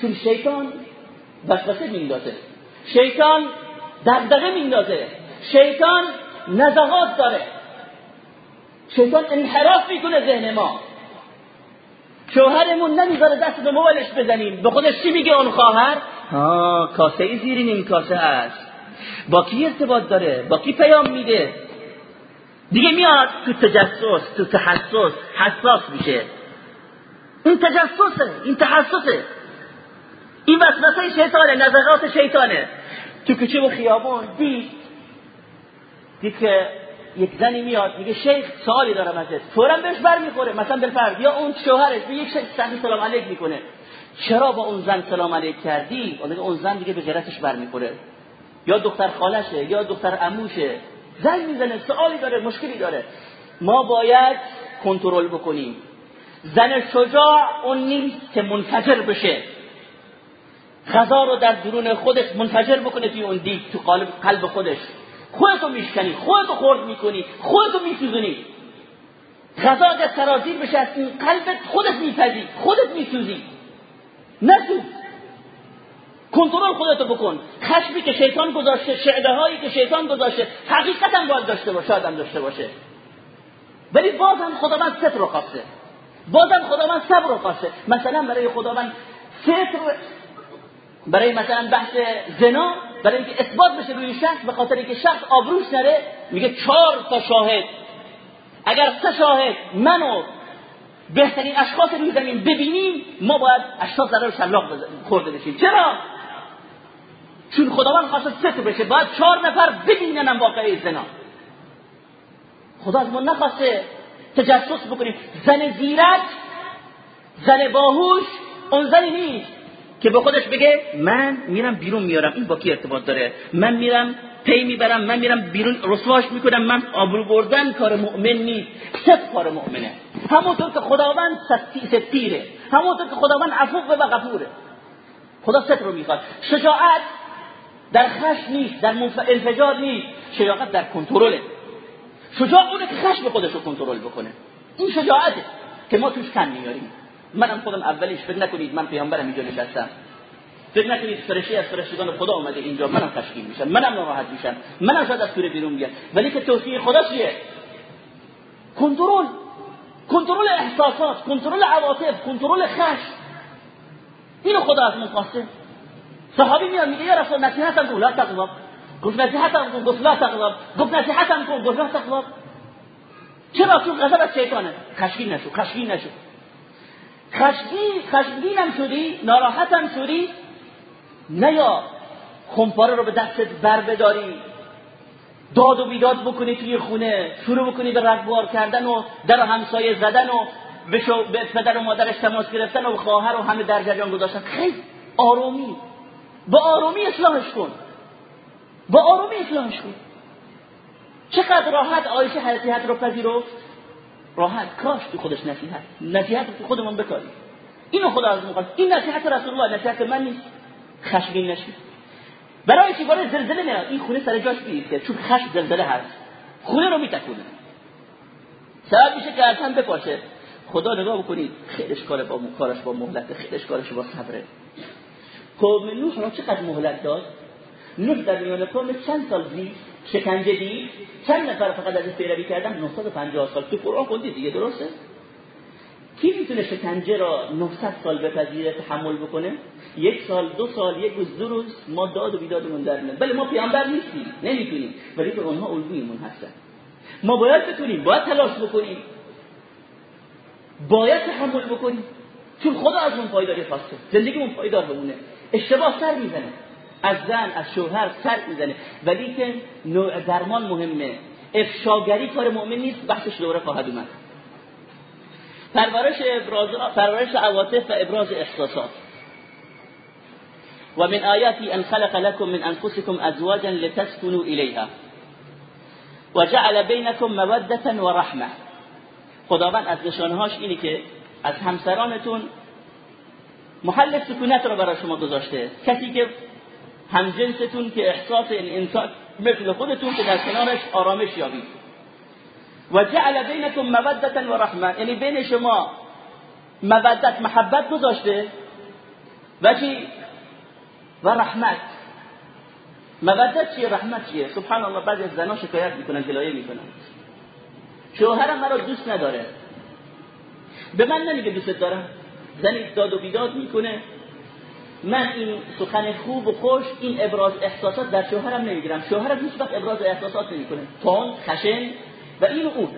چون شیطان وسوسه میندازه شیطان دغدغه میندازه شیطان نزغات داره. شیطان انحراف می‌کنه ذهن ما. شوهرمون نمی‌ذاره دست به موبایلش بزنیم. به خودش چی میگه اون خواهر؟ ها کاسه ای زیر این کاسه هست با کی ارتباط داره؟ با کی پیام میده؟ دیگه میاد تو تجسس تو تحسس حساس میشه. این تجسسه این تحسسه. این وسوسه شیطانه نظرات شیطانه. تو کوچه و خیابون دید دید که یک زنی میاد میگه شیخ سوالی دارم ازت. فورا بهش برمیخوره. مثلا بالفرض یا اون شوهرش به یک شیخ سلام علیک می‌کنه. چرا با اون زن سلام علیک کردی؟ اون زن دیگه به غیرتش برمیخوره. یا دختر خالشه یا دختر عموشه. زن می‌زنه سوالی داره مشکلی داره. ما باید کنترل بکنیم. زن شجاع اون نیست که منفجر بشه. غذا رو در درون خودش منفجر بکنه توی اون دیگ تو قلب خودش. خودتو میشکنی خودتو خورد می‌کنی خودتو میسوزونی. غذا اگر سرازیر بشه از این قلبت خودت میپزی خودت میسوزی. نسوز. کنترل خودتو بکن. خشمی که شیطان گذاشته شعله هایی که شیطان گذاشته حقیقتا باید داشته باشه آدم داشته باشه. ولی بازم خداوند ستر رو خواسته بازم خداوند صبر رو خواسته مثلا برای خداوند ستر برای مثلا بحث زنا برای اینکه اثبات بشه روی شخص به خاطر اینکه شخص آبروش نره میگه چهار تا شاهد. اگر سه شاهد منو بهترین اشخاص روی زمین ببینیم ما باید اشخاص ضرر شلاق خورده بشیم. چرا؟ چون خداوند خواست ستر بشه. باید چهار نفر ببینن واقعی زنا. خدا از ما نخواسته تجسس بکنیم. زن زیرک زن باهوش اون زنی نیست. که به خودش بگه من میرم بیرون میارم این با کی ارتباط داره؟ من میرم پی می‌برم من میرم بیرون رسواش می‌کنم من آبرو بردن کار مؤمن نیست صد کار مؤمنه. همونطور که خداوند ستیره همونطور که خداوند عفو و غفوره. خدا ستر رو می‌خواد. شجاعت در خش نیست در انفجار نیست شجاعت در کنترله. شجاع اونه که خشم خودش رو کنترل بکنه. این شجاعته که ما توش کم میاریم. منم خودم اولیش فکر نکنید من پیامبرم اینجا نشستم. فکر نکنید فرشته از فرشتگان خدا اومده اینجا منم تشکیل میشم منم ناراحت میشم منم شاید از توره بیرون بیاد ولی که توفیق خدا چیه؟ کنترل کنترل احساسات کنترل عواطف کنترل خشم. اینو خدا از من خواسته. صحابی میاد میگه یا رسول نصیحتم کن لا تغضب. گفت نصیحتم کن. گفت لا تغضب. گفت نصیحتم کن. گفت لا تغضب. چرا؟ چون غضب از شیطانه. خشمگین نشو خشمگین نشو. خشمگین خشمگینم شدی ناراحتم شدی نیا خمپاره رو به دستت بر بداری داد و بیداد بکنی توی خونه شروع بکنی به رگبار کردن و در همسایه زدن و به, به پدر و مادرش تماس گرفتن و خواهر و همه در جریان گذاشتن. خیلی آرومی. با آرومی اصلاحش کن. با آرومی اصلاحش کن. چقدر راحت آیشه حیثیت رو پذیرفت؟ راحت کاش تو خودش نصیحت نصیحت تو خودمون بکاریم. اینو خدا از می‌خواد. این نصیحت رسول الله نصیحت من نیست. خشمگین نشید برای چی؟ برای زلزله میاد. این خونه سر جاش بیفته چون خشم زلزله هست. خونه رو میتکونه. سبب میشه که هم بپاشه. خدا نگاه بکنید. خیلیش کار با کارش با مهلت خیلیش کارش با صبره قوم نوح را چقدر مهلت داد؟ نوح در میان قوم چند سال زیست؟ شکنجه دید چند نفر فقط از پیروی کردن؟ 950 سال. تو قرآن خوندید دیگه درسته؟ کی می‌تونه شکنجه را 900 سال بپذیره تحمل بکنه؟ یک سال دو سال یک روز دو روز. ما داد و بیدادمون در میاد. بله ما پیامبر نیستیم نمی‌تونیم. ولی به اونها الگویمون هستن. ما باید بتونیم باید تلاش بکنیم. باید تحمل بکنیم. چون خدا از اون پایداری خواسته. زندگیمون پایدار بمونه اشتباه سر می‌زنه. از زن از شوهر سر می‌زنه. ولی که نوع درمان مهمه. افشاگری کار مؤمن نیست بحثش دوره خواهد اومد. پرورش ابراز پرورش عواطف و ابراز احساسات. و من آیاتی ان خلق لكم من انفسكم ازواجا لتسكنوا اليها وجعل بينكم موده ورحمه خداوند از نشانهاش اینه که از همسرانتون محل سکونت رو برای شما گذاشته. کسی که هم جنستون که احساس انسان مثل خودتون که در کنارش آرامش یابید. و جعل بینکم مودتا و رحمه یعنی بین شما مودت محبت گذاشته و چی؟ و رحمت. مودت چیه؟ رحمت چیه؟ سبحان الله بعضی از زنان شکایت می‌کنن گلایه می‌کنن. شوهرم مرا دوست نداره. به من نمیگه دوست دارم. زنی داد و بیداد می‌کنه. من این سخن خوب و خوش این ابراز احساسات در شوهرم نمی‌گیرم. شوهرم هیچ وقت ابراز احساسات نمی‌کنه. تون خشن و این و اون.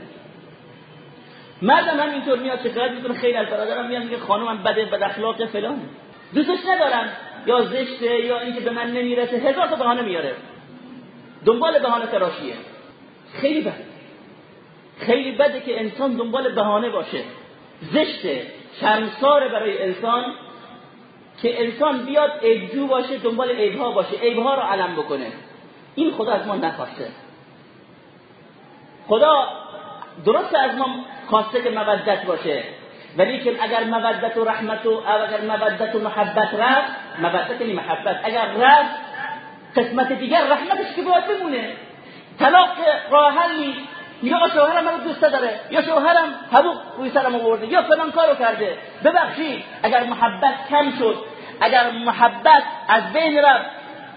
مردم هم اینطور میاد شکایت می‌کنه خیلی از برادرم میاد میگه خانومم بده بد اخلاق فلان. دوستش ندارم. یا زشته یا اینکه به من نمی‌رسه. هزار تا بهانه میاره. دنبال بهانه تراشیه. خیلی بده خیلی بده که انسان دنبال بهانه باشه. زشته شرمساره برای انسان. که انسان بیاد عیبجو باشه دنبال عیبها باشه. عیبها رو علم بکنه. این خدا از ما نخواسته. خدا درست از ما خواسته که مودت باشه. ولی که اگر مودت و رحمت و اگر مودت و محبت رفت مودت یعنی محبت. اگر رفت قسمت دیگر رحمتش که باید بمونه. طلاق راه یا شوهرم منو دوست داره یا شوهرم حبوب روی سرم آورده یا فلان کارو کرده. ببخشید اگر محبت کم شد اگر محبت از بین رفت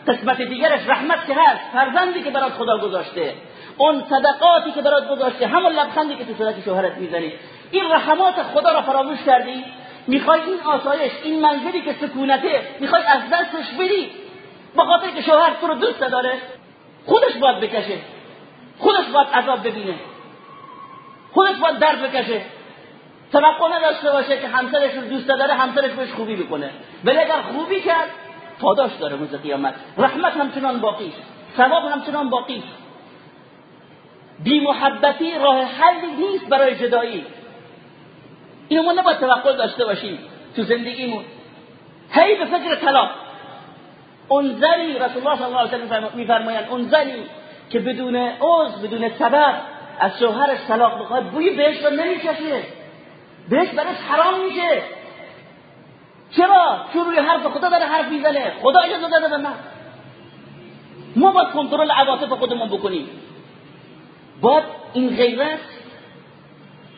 قسمت دیگرش رحمت که هست فرزندی که برات خدا گذاشته اون صدقاتی که برات گذاشته همون لبخندی که تو صورت شوهرت می‌زنی این رحمات خدا را فراموش کردی؟ می‌خوای این آسایش این منزلی که سکونته می‌خوای از دستش بدی با خاطر که شوهر تو رو دوست داره خودش باید بکشه خودش باید عذاب ببینه خودش باید درد بکشه. توقع نداشته باشه که همسرش رو دوست داره همسرش بهش خوبی بکنه ولی اگر خوبی کرد پاداش داره روز قیامت. رحمت همچنان باقی ثواب همچنان باقی بی محبتی راه حلی نیست برای جدایی. اینو ما نباید توقع داشته باشیم تو زندگیمون. هی به فکر طلاق. اون زنی رسول الله صلی الله علیه و میفرمایند اون زنی که بدون عذر بدون سبب از شوهرش طلاق بخواد بوی بهش رو نمی‌کشه. بهش برش حرام میشه. چرا؟ چون روی حرف خدا داره حرف می‌زنه. خدا اجازه داده به من. ما باید کنترل عواطف خودمون بکنیم. باید این غیرت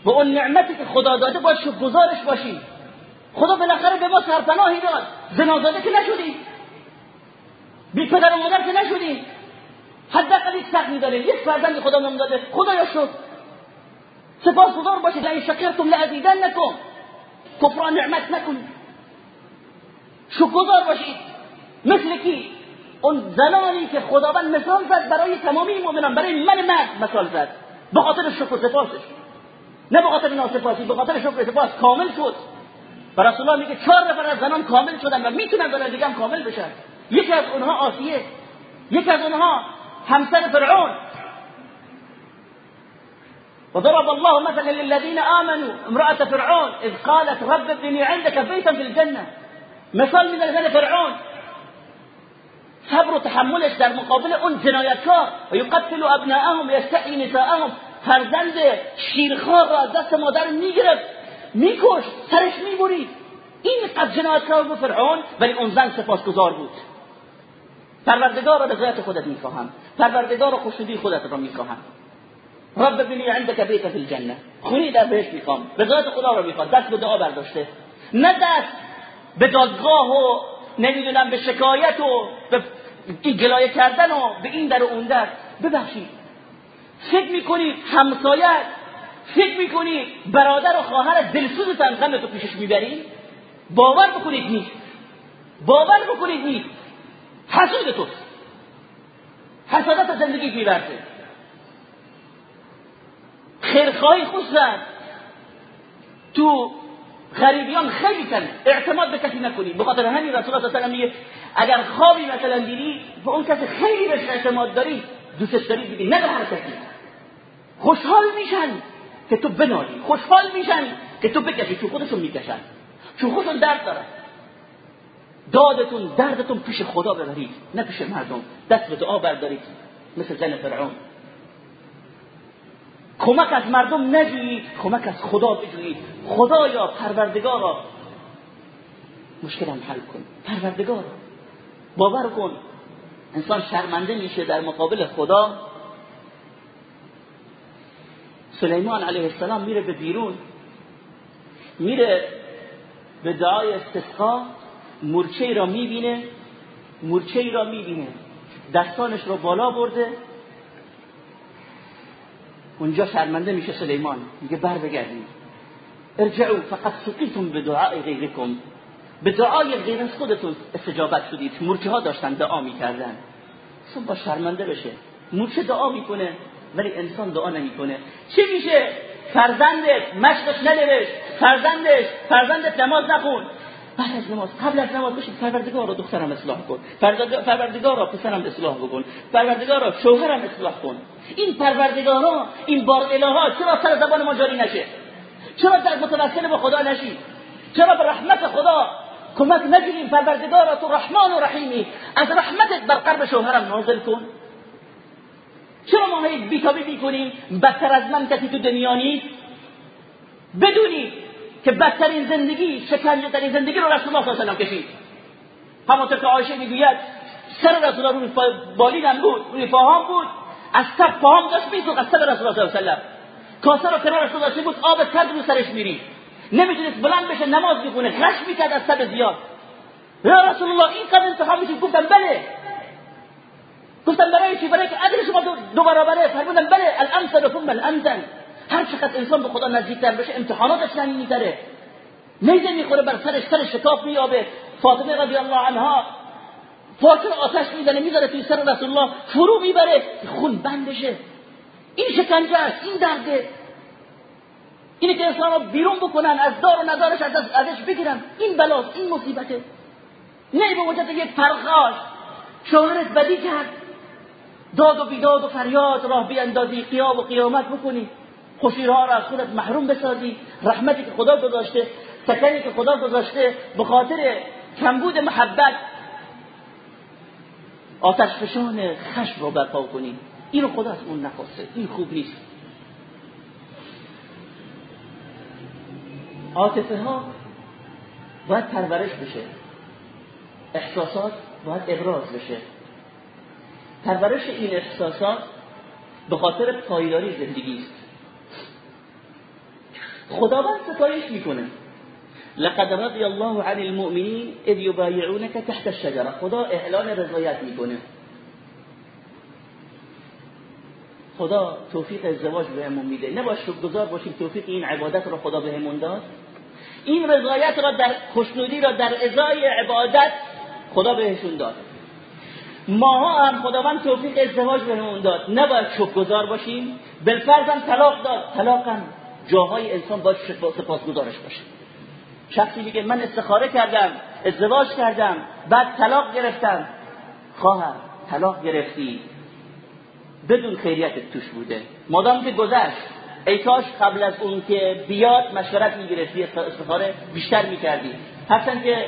و اون نعمتی که خدا داده باید گزارش باشیم. خدا بالاخره به ما سرپناهی داد. زنازاده که نشدیم. بی پدر و مادر که نشدیم. حداقل یک سخت میداریم یک فرزند خدا نام داده. خدایا شد سپاس گذار باشید. لئن شکرتم نکن کفران نعمت نکنید شکرگزار باشید. مثل کی؟ اون زنانی که خداوند مثال زد برای تمامی مؤمنان برای من مرد مثال زد. به خاطر شکر سپاسش. نه به خاطر ناسپاسی به خاطر شکر سپاس کامل شد. و رسول الله میگه چهار نفر از زنان کامل شدن و می‌تونن برای دیگه کامل بشن. یکی از اونها آسیه یکی از اونها همسر فرعون. وضرب الله مثلا للذين آمنوا امرأة فرعون إذ قالت رب ابني عندك بيتا في الجنة. مثال من زن فرعون. صبر تحملش در مقابل اون جنایتکار. و یقتل ابناءهم یستحی نساءهم. فرزند شیرخوار را دست مادر می‌گرفت. میکش سرش می‌برید این قد جنایتکار بود فرعون ولی اون زن سپاسگزار بود. پروردگار را رضایت خودت می‌خواهم. پروردگار خوشنودی خودت را می‌خواهم. رب ببینی عندك بیت فی الجنه خونی در بهش می‌خوام. رضایت خدا را می‌خواد دست به دعا برداشته. نه دست به دادگاه و نمی‌دونم به شکایت و به گلایه کردن و به این در و اون در. ببخشید. فکر می‌کنید همسایت فکر می‌کنید برادر و خواهر دلسوزتن غم تو پیشش می‌برید باور بکنید نیست. باور بکنید نیست. حسود توست. حسادت زندگی میبرده. خیرخواهی خصوصا تو غریبیان خیلی کن اعتماد به کسی نکنی. به خاطر همین رسول الله صلی الله اگر خوابی مثلا دیدی به اون کسی خیلی بهش اعتماد داری دوستش داری دیگه نه هر کسی. خوشحال میشن که تو بنالی. خوشحال میشن که تو بکشی. چون خودشون می‌کشن. چون خودشون درد دارن. دادتون دردتون پیش خدا ببرید. نه پیش مردم. دست به دعا بردارید. مثل زن فرعون. کمک از مردم نجویید کمک از خدا بجویید خدایا پروردگارا. مشکلم حل کن. پروردگار باور کن. انسان شرمنده میشه در مقابل خدا. سلیمان علیه السلام میره به بیرون. میره به دعای استسقا. مورچه را می‌بینه. مورچه را می‌بینه. دستانش رو بالا برده. اونجا شرمنده میشه سلیمان. میگه بر بگردید ارجعوا فقط سقیتم به دعای غیرکم. به دعای غیر از خودتون استجابت شدید. مورچه ها داشتن دعا می‌کردن. با شرمنده بشه. مورچه دعا می‌کنه ولی انسان دعا نمی‌کنه. چی میشه؟ فرزندت مشقش ننوشت. فرزندش فرزندت نماز نخون. بعد از نماز قبل از نماز بشید پروردگار رو دخترم اصلاح کن. پروردگار رو پسرم اصلاح بکن پروردگار رو شوهرم اصلاح کن. این پروردگارا این بار الها چرا سر زبان ما جاری نشه؟ چرا در متوسل به خدا نشید چرا به رحمت خدا کمک نگیریم پروردگارا تو رحمان و رحیمی. از رحمتت بر قرب شوهرم نازل کن. چرا ما هی بیتابی می‌کنیم؟ بدتر از من کسی تو دنیا نیست؟ بدونید که بدترین زندگی شکنجه ترین زندگی رو رسول الله صلی الله علیه و کشید. همونطور که عایشه می‌گوید سر رسول الله روی بالینم بود روی پاهام بود از سب پاهام داشت میسوخت از سر رسول الله صلی الله علیه و کاسه رو کنار رسول الله بود؟ آب ترد رو سرش میری نمی‌تونست بلند بشه نماز بخونه غش می‌کرد از سب زیاد. یا رسول الله این قدر انتخاب میشه گفتم بله. گفتم برای چی؟ برای که اجر شما دو برابره. فرمودن بله الامثل ثم الامثل. هر چقدر انسان به خدا نزدیکتر بشه امتحاناتش نمیتره نیزه می‌خوره بر سرش سر شکاف میابه فاطمه رضی الله عنها فاطمه آتش می‌زنه می‌ذاره توی سر رسول الله فرو می‌بره. خون بندشه. این شکنجه است این درده. اینه که انسان رو بیرون بکنن از دار و ندارش ازش بگیرن. این بلاست این مصیبته. نه به وجود یک پرخاش شوهرت بدی کرد. داد و بیداد و فریاد راه بیاندازی قیام و قیامت بکنی. خوشیرها را از خودت محروم بسازی. رحمتی که خدا گذاشته سکنی که خدا گذاشته به خاطر کمبود محبت. آتش فشان خشم رو برپا کنی اینو خدا از اون نخواسته. این خوب نیست. عاطفه ها باید پرورش بشه. احساسات باید ابراز بشه. پرورش این احساسات به خاطر پایداری زندگی است. خداوند ستایش می‌کنه. لقد رضی الله عن المؤمنین اذ یبایعونک تحت الشجره خدا اعلان رضایت می‌کنه. خدا توفیق ازدواج بهمون میده. نباش گذار باشیم توفیق این عبادت رو خدا بهمون داد. این رضایت را در خوشنودی را در ازای عبادت خدا بهشون داد. ماها هم خداوند توفیق ازدواج بهمون داد. نباید گذار باشیم. بالفرض طلاق داد. طلاق هم جاهای انسان باید سپاسگزارش باشه. شخصی میگه من استخاره کردم ازدواج کردم بعد طلاق گرفتم. خواهر طلاق گرفتی. بدون خیریت توش بوده. مادام که گذشت ای کاش قبل از اون که بیاد مشورت می‌گرفتی استخاره بیشتر می‌کردی. هرچند که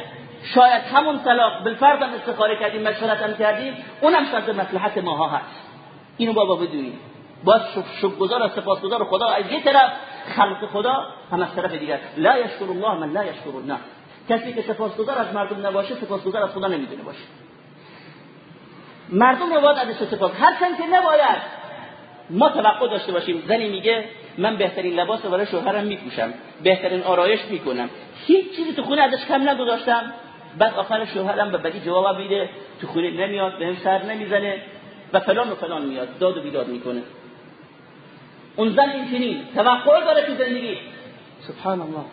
شاید همون طلاق بالفرض هم استخاره کردیم مشورت هم کردیم اونم شاید مصلحت ماها هست. اینو بابا بدونیم باید شکرگزار و سپاسگزار خدا. از یه طرف خلق خدا هم از طرف دیگر. لا یشکر الله من لا یشکر الناس. کسی که سپاسگزار از مردم نباشه سپاسگزار از خدا نمی‌دونه باشه. مردم رو باید ازش سپاس هرچند که نباید. ما توقع داشته باشیم. زنی میگه من بهترین لباس برای شوهرم میپوشم. بهترین آرایش می‌کنم. هیچ چیزی تو خونه ازش کم نگذاشتم. بعد آخر شوهرم به بدی جواب میده. تو خونه نمیاد بهم سر نمی‌زنه و فلان و فلان میاد. داد و بیداد می‌کنه. اون زن این توقع داره تو زندگی. سبحان الله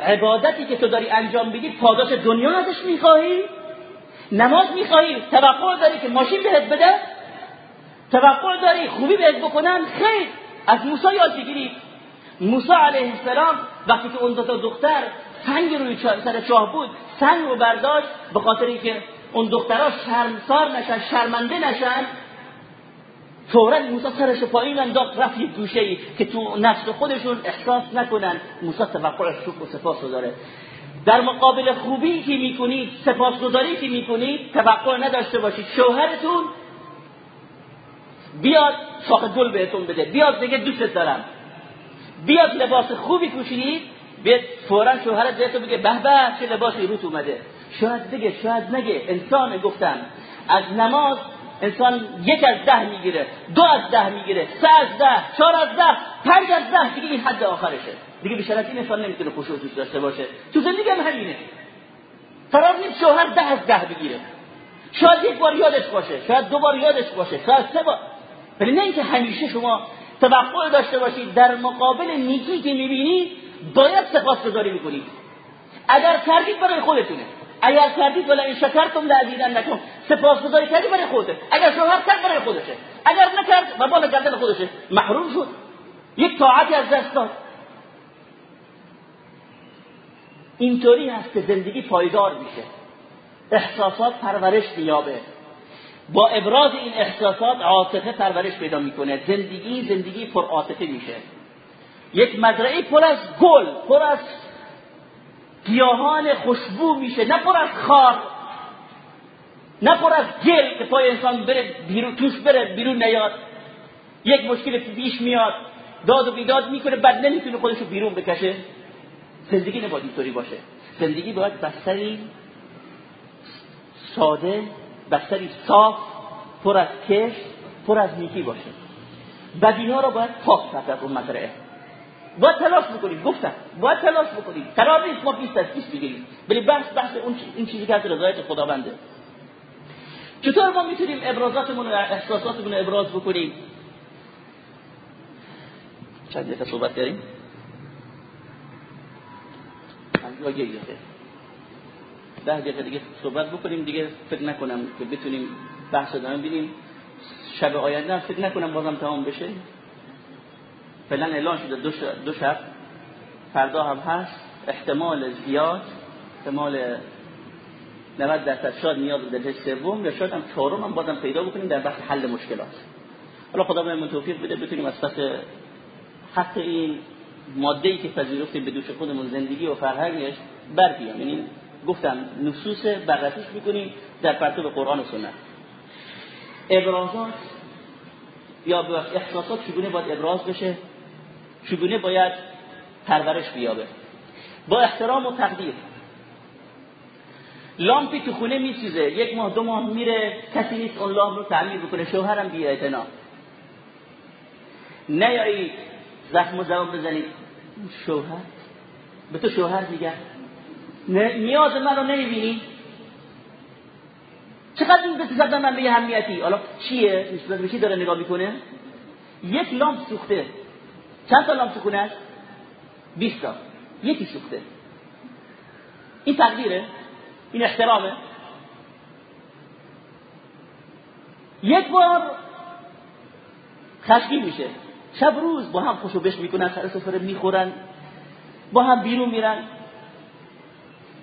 عبادتی که تو داری انجام بدی پاداش دنیا ازش می‌خواهی نماز می‌خواهی توقع داری که ماشین بهت بده توقع داری خوبی بهت بکنن خیر. از موسی یاد بگیری. موسی علیه السلام وقتی که اون دو تا دختر سنگ روی سر چاه بود سنگ رو برداشت به خاطر اینکه اون دخترها شرمسار نشن شرمنده نشن فورا موسی سرش پایین انداخت رفت یک گوشه که تو نفس خودشون احساس نکنن. موسی توقع شکر و سپاس داره در مقابل خوبی که می‌کنید سپاسگزاری که می‌کنید توقع نداشته باشید شوهرتون بیاد شاخ گل بهتون بده. بیاد بگه دوست دارم. بیاد لباس خوبی پوشیدید بیاد فورا شوهرت بهتون بگه به به چه لباسی روت اومده. شاید بگه شاید نگه. انسان گفتن از نماز انسان یک از ده می‌گیره دو از ده می‌گیره سه از ده چهار از ده پنج از ده دیگه این حد آخرشه. دیگه به شرط این انسان نمی‌تونه خشوع توش داشته باشه. تو زندگی هم همینه. قرار نیست شوهر ده از ده بگیره. شاید یک بار یادش باشه شاید دو بار یادش باشه شاید سه بار. ولی نه اینکه همیشه شما توقع داشته باشید در مقابل نیکی که می‌بینی باید سپاسگزاری می‌کنید. اگر کردید برای خودتونه. اگر کردید ولی این شکرتم نکن. سپاسگزاری کردی برای خودت. اگر شوهر کرد برای خودشه. اگر نکرد و بالا کردن خودشه. محروم شد. یک طاعتی از دست داد. اینطوری هست که زندگی پایدار میشه. احساسات پرورش مییابه. با ابراز این احساسات عاطفه پرورش پیدا می‌کنه. زندگی زندگی پر عاطفه میشه. یک مزرعه پر از گل پر از گیاهان خوشبو میشه نه پر از خار نه پر از گل که پای انسان بره بیرون توش بره بیرون نیاد. یک مشکل پیش میاد داد و بیداد می‌کنه بعد نمی‌تونه خودشو بیرون بکشه. زندگی نباید اینطوری باشه. زندگی باید بستری ساده بستری صاف پر از کش پر از نیکی باشه. بدینا رو باید پاک کرد از اون مزرعه. باید تلاش بکنید. گفتم باید تلاش بکنید. قرار نیست ما 20 از 20 بگیریم. ولی بحث بحث اون این چیزی که از رضایت خداونده. چطور ما می‌تونیم ابرازاتمون و احساساتمون ابراز بکنیم؟ چند دقیقه صحبت کردیم؟ ده دقیقه دیگه صحبت بکنیم. دیگه فکر نکنم که بتونیم بحث ادامه بینیم شب آینده فکر نکنم بازم تمام بشه. فعلا اعلان شده دو, شب فردا هم هست. احتمال زیاد احتمال 90 درصد شاید نیاز به سوم یا شاید هم چهارم هم بازم پیدا بکنیم در بحث حل مشکلات. حالا خدا بهمون توفیق بده بتونیم از پس حق این ماده ای که پذیرفتیم به دوش خودمون زندگی و فرهنگش بر بیام یعنی گفتم نصوص بررسیش می‌کنیم در پرتو قرآن و سنت. ابرازات یا احساسات چگونه باید ابراز بشه؟ چگونه باید پرورش بیابه؟ با احترام و تقدیر. لامپی تو خونه میسوزه. یک ماه دو ماه میره. کسی نیست اون لامپ رو تعمیر بکنه. شوهرم بی اعتنا. نیایی. زخم و زبان بزنید. شوهر؟ به تو شوهر میگه. نیاز من رو نمی‌بینی؟ چقدر این دستی زدن من به یه همیتی حالا چیه؟ نسبت به داره نگاه می‌کنه؟ یک لامپ سوخته. چند تا لامپ سوخونه است 20 تا. یکی سوخته. این تقدیره؟ این احترامه؟ یک بار خشکی میشه. شب روز با هم خوشو بش می‌کنن سر سفره می‌خورن با هم بیرون میرن.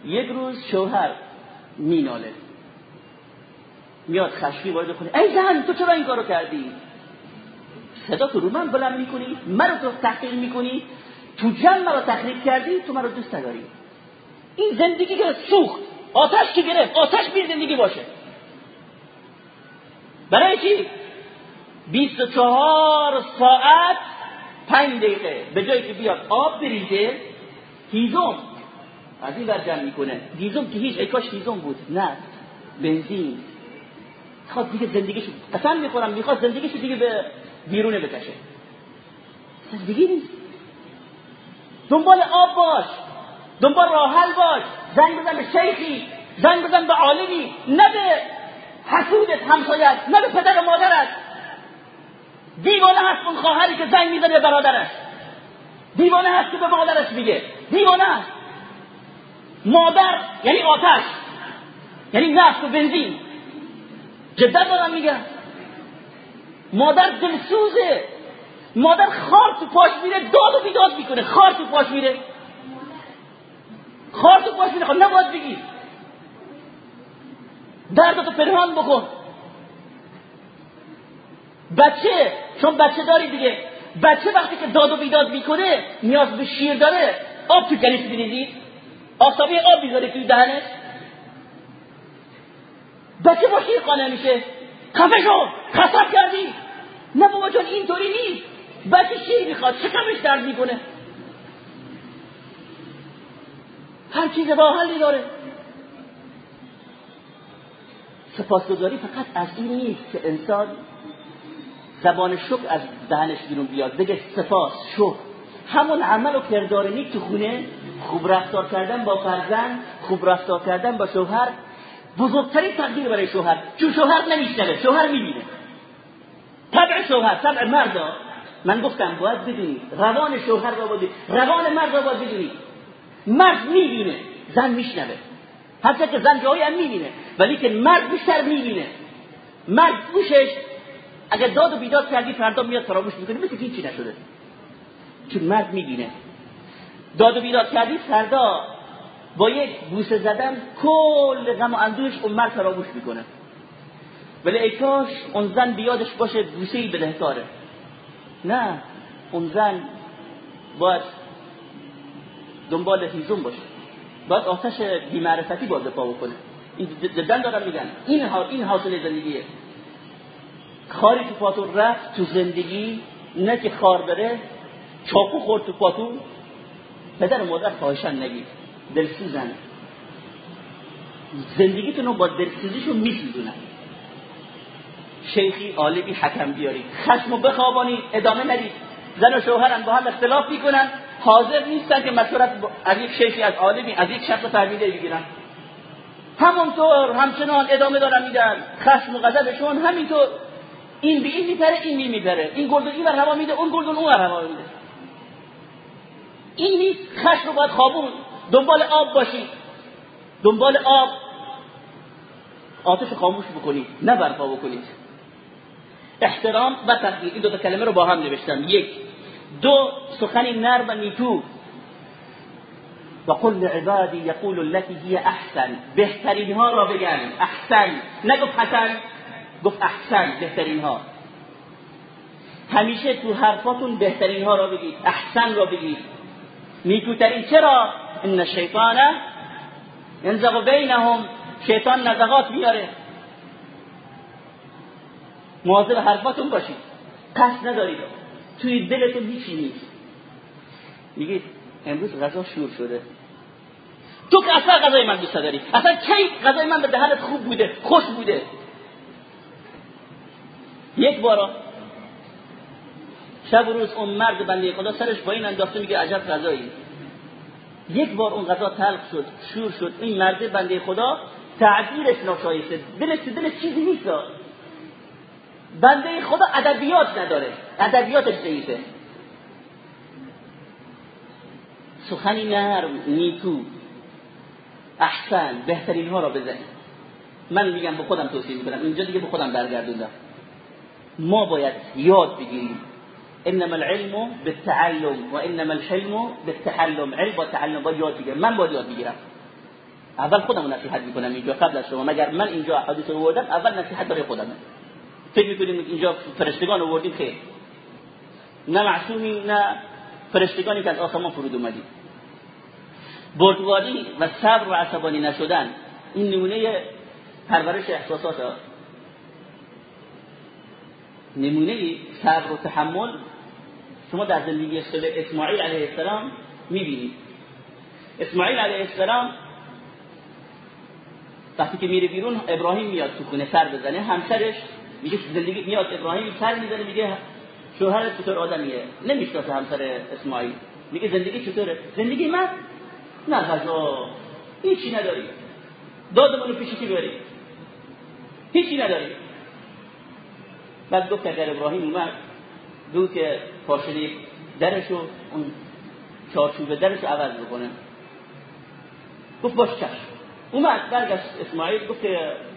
یک روز شوهر میناله. میاد خشکی وارد کنه ای زن تو چرا این کارو کردی؟ صدا تو رو من بلند می‌کنی مرا تو تحقیر می‌کنی تو جمع مرا تحقیر کردی تو مرا دوست نداری. این زندگی که سوخت آتش که گرفت آتش بیر زندگی باشه. برای چی؟ 24 ساعت 5 دقیقه. به جایی که بیاد آب بریزه هیزم. از این بر می‌کنه. هیزم که هیچ ای کاش هیزم بود. نه بنزین. می‌خواد دیگه زندگیشو قسم می‌خورم. می‌خواد زندگیشو دیگه به بیرونه بکشه. زندگی نیست. دنبال آب باش. دنبال راحل باش. زنگ بزن به شیخی. زنگ بزن به عالمی. نه به حسودت همسایت. نه به پدر و مادرت. دیوانه هست اون خواهری که زنگ می‌زنه به برادرش. دیوانه هست که به مادرش میگه. دیوانه هست. مادر یعنی آتش. یعنی نفت و بنزین. جدا دارم میگم. مادر دلسوزه. مادر خار تو پاش میره داد و بیداد می‌کنه خار تو پاش میره. خار تو پاش میره خب نباید بگی. دردتو پنهان بکن. بچه چون بچه داری دیگه بچه وقتی که داد و بیداد می‌کنه نیاز به شیر داره. آب تو کنیس بریزید آفتابی آب بیزاری توی دهنش. بچه با شیر قانع میشه. خفه شو. خسب کردی. نه بابا جان اینطوری نیست. بچه شیر می‌خواد شکمش درد می‌کنه. هر چیز راه حلی داره. سپاسگزاری فقط از این نیست که انسان زبان شکر از دهنش بیرون بیاد. بگه سپاس شکر. همون عمل و کردار نیک تو خونه خوب رفتار کردن با فرزند خوب رفتار کردن با شوهر بزرگترین تقدیر برای شوهر. چون شوهر نمیشنوه شوهر می‌بینه. طبع شوهر طبع مردا من گفتم باید بدونی روان شوهر را باید روان مرد را باید بدونی مرد می‌بینه زن میشنوه. حتی که زن جایی هم می‌بینه ولی که مرد بیشتر می‌بینه. مرد گوشش اگر داد و بیداد کردی فردا میاد فراموش می‌کنه مثل هیچی نشده. چون مرد می‌بینه. داد و بیداد کردی فردا با یک بوسه زدن کل غم و اندوش اون مرد فراموش می‌کنه. ولی ای کاش اون زن بیادش باشه بوسه بدهکاره نه اون زن باید دنبال هیزون باشه. باید آتش بیمعرفتی باید پا بکنه. این جدا دارم میگن این ها این حاصل زندگیه. خاری تو پاتون رفت تو زندگی نه که خار داره چاکو خورد تو پاتون پدر مادر خواهشن نگید دلسوزن. زندگیتون رو با دلسوزیشون میسوزونن. شیخی عالمی حکم بیاری خشم و بخوابانی ادامه ندید. زن و شوهرن با هم اختلاف می‌کنن. حاضر نیستن که مشورت از یک شیخی از عالمی از یک شخص فهمیده بگیرن. همونطور همچنان ادامه دارن میدن. خشم و غضبشون همینطور. این به این میپره این می میپره. این گلدون این هوا میده اون گلدون اون هوا میده. این نیست. خشم رو باید خوابون. دنبال آب باشی. دنبال آب. آتش خاموش بکنید نه برپا بکنید احترام و تقدیر این دو تا کلمه رو با هم نوشتم. یک دو سخنی نرم و نیکو. و قل لعبادی یقول التي هي احسن. بهترین ها را بگن. احسن. نگفت حسن گفت احسن بهترین ها همیشه تو حرفاتون بهترین ها را بگید احسن را بگید. نیکوترین چرا ان الشیطان ينزغ بینهم؟ شیطان نزغات میاره مواظب حرفاتون باشید. قصد ندارید. توی دلتون هیچی نیست. میگید امروز غذا شور شده. تو که اصلا غذای من دوست داری اصلا کی غذای من به دهنت خوب بوده خوش بوده؟ یک بارا شب و روز اون مرد بنده خدا سرش با این انداخته میگه عجب غذایی. یک بار اون غذا تلخ شد شور شد. این مرد بنده خدا تعبیرش ناشایسته دلش دلش چیزی نیست. بنده خدا ادبیات نداره. ادبیاتش ضعیفه. سخنی نرم نیکو. احسن بهترین ها را بزنید من میگم به خودم توصیه می‌کنم. اینجا دیگه به خودم برگردوندم. ما باید یاد بگیریم. انما العلم بالتعلم و انما الحلم بالتحلم علم با تعلم با یاد بگیرم. من باید یاد بگیرم. اول خودم نصیحت می‌کنم اینجا قبل از شما. مگر من اینجا حدیث رو آوردم اول نصیحت برای خودمه. فکر می‌کنیم اینجا فرشتگان آوردیم؟ خیر. نه معصومی نه فرشتگانی که از آسمان فرود اومدیم. بردواری و صبر و عصبانی نشدن این نمونه پرورش احساسات نمونه صبر و تحمل شما در زندگی خود اسماعیل علیه السلام می‌بینید. اسماعیل علیه السلام وقتی که میره بیرون ابراهیم میاد تو خونه سر بزنه همسرش میگه زندگی میاد ابراهیم سر می‌زنه میگه شوهر چطور آدمیه؟ نمی‌شناسه همسر اسماعیل. میگه زندگی چطوره؟ زندگی من؟ نه غذا هیچی نداری. دادمونو پیشی کی بری؟ هیچی نداری. بعد گفت اگر ابراهیم اومد دو که پاشنی درشو اون چارچوب درشو عوض بکنه. گفت باش چشم اومد برگشت اسماعیل گفت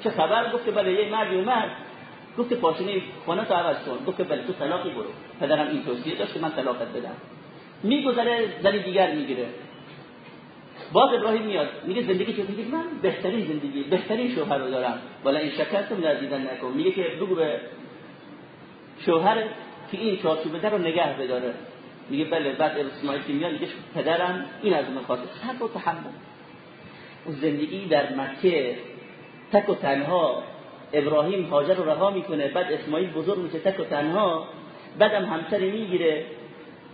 چه خبر؟ گفت بله یه مردی اومد. گفت پاشنه خانه تو عوض کن. گفت بله تو طلاقی برو. پدرم این توصیه داشت که من طلاقت بدم. میگذره زنی دیگر می‌گیره. باز ابراهیم میاد. میگه زندگی چه؟ میگه من بهترین زندگی بهترین شوهر رو دارم. ولی این شکرتم دیدن نکن. میگه که بگو به شوهر که این چارچوبه در رو نگه بداره. میگه بله بعد اسماعیل که میاد میگه پدرم این از من خواست صبر و تحمل. زندگی در مکه تک و تنها. ابراهیم هاجر رو رها می‌کنه بعد اسماعیل بزرگ میشه تک و تنها. بعدم همسری می‌گیره.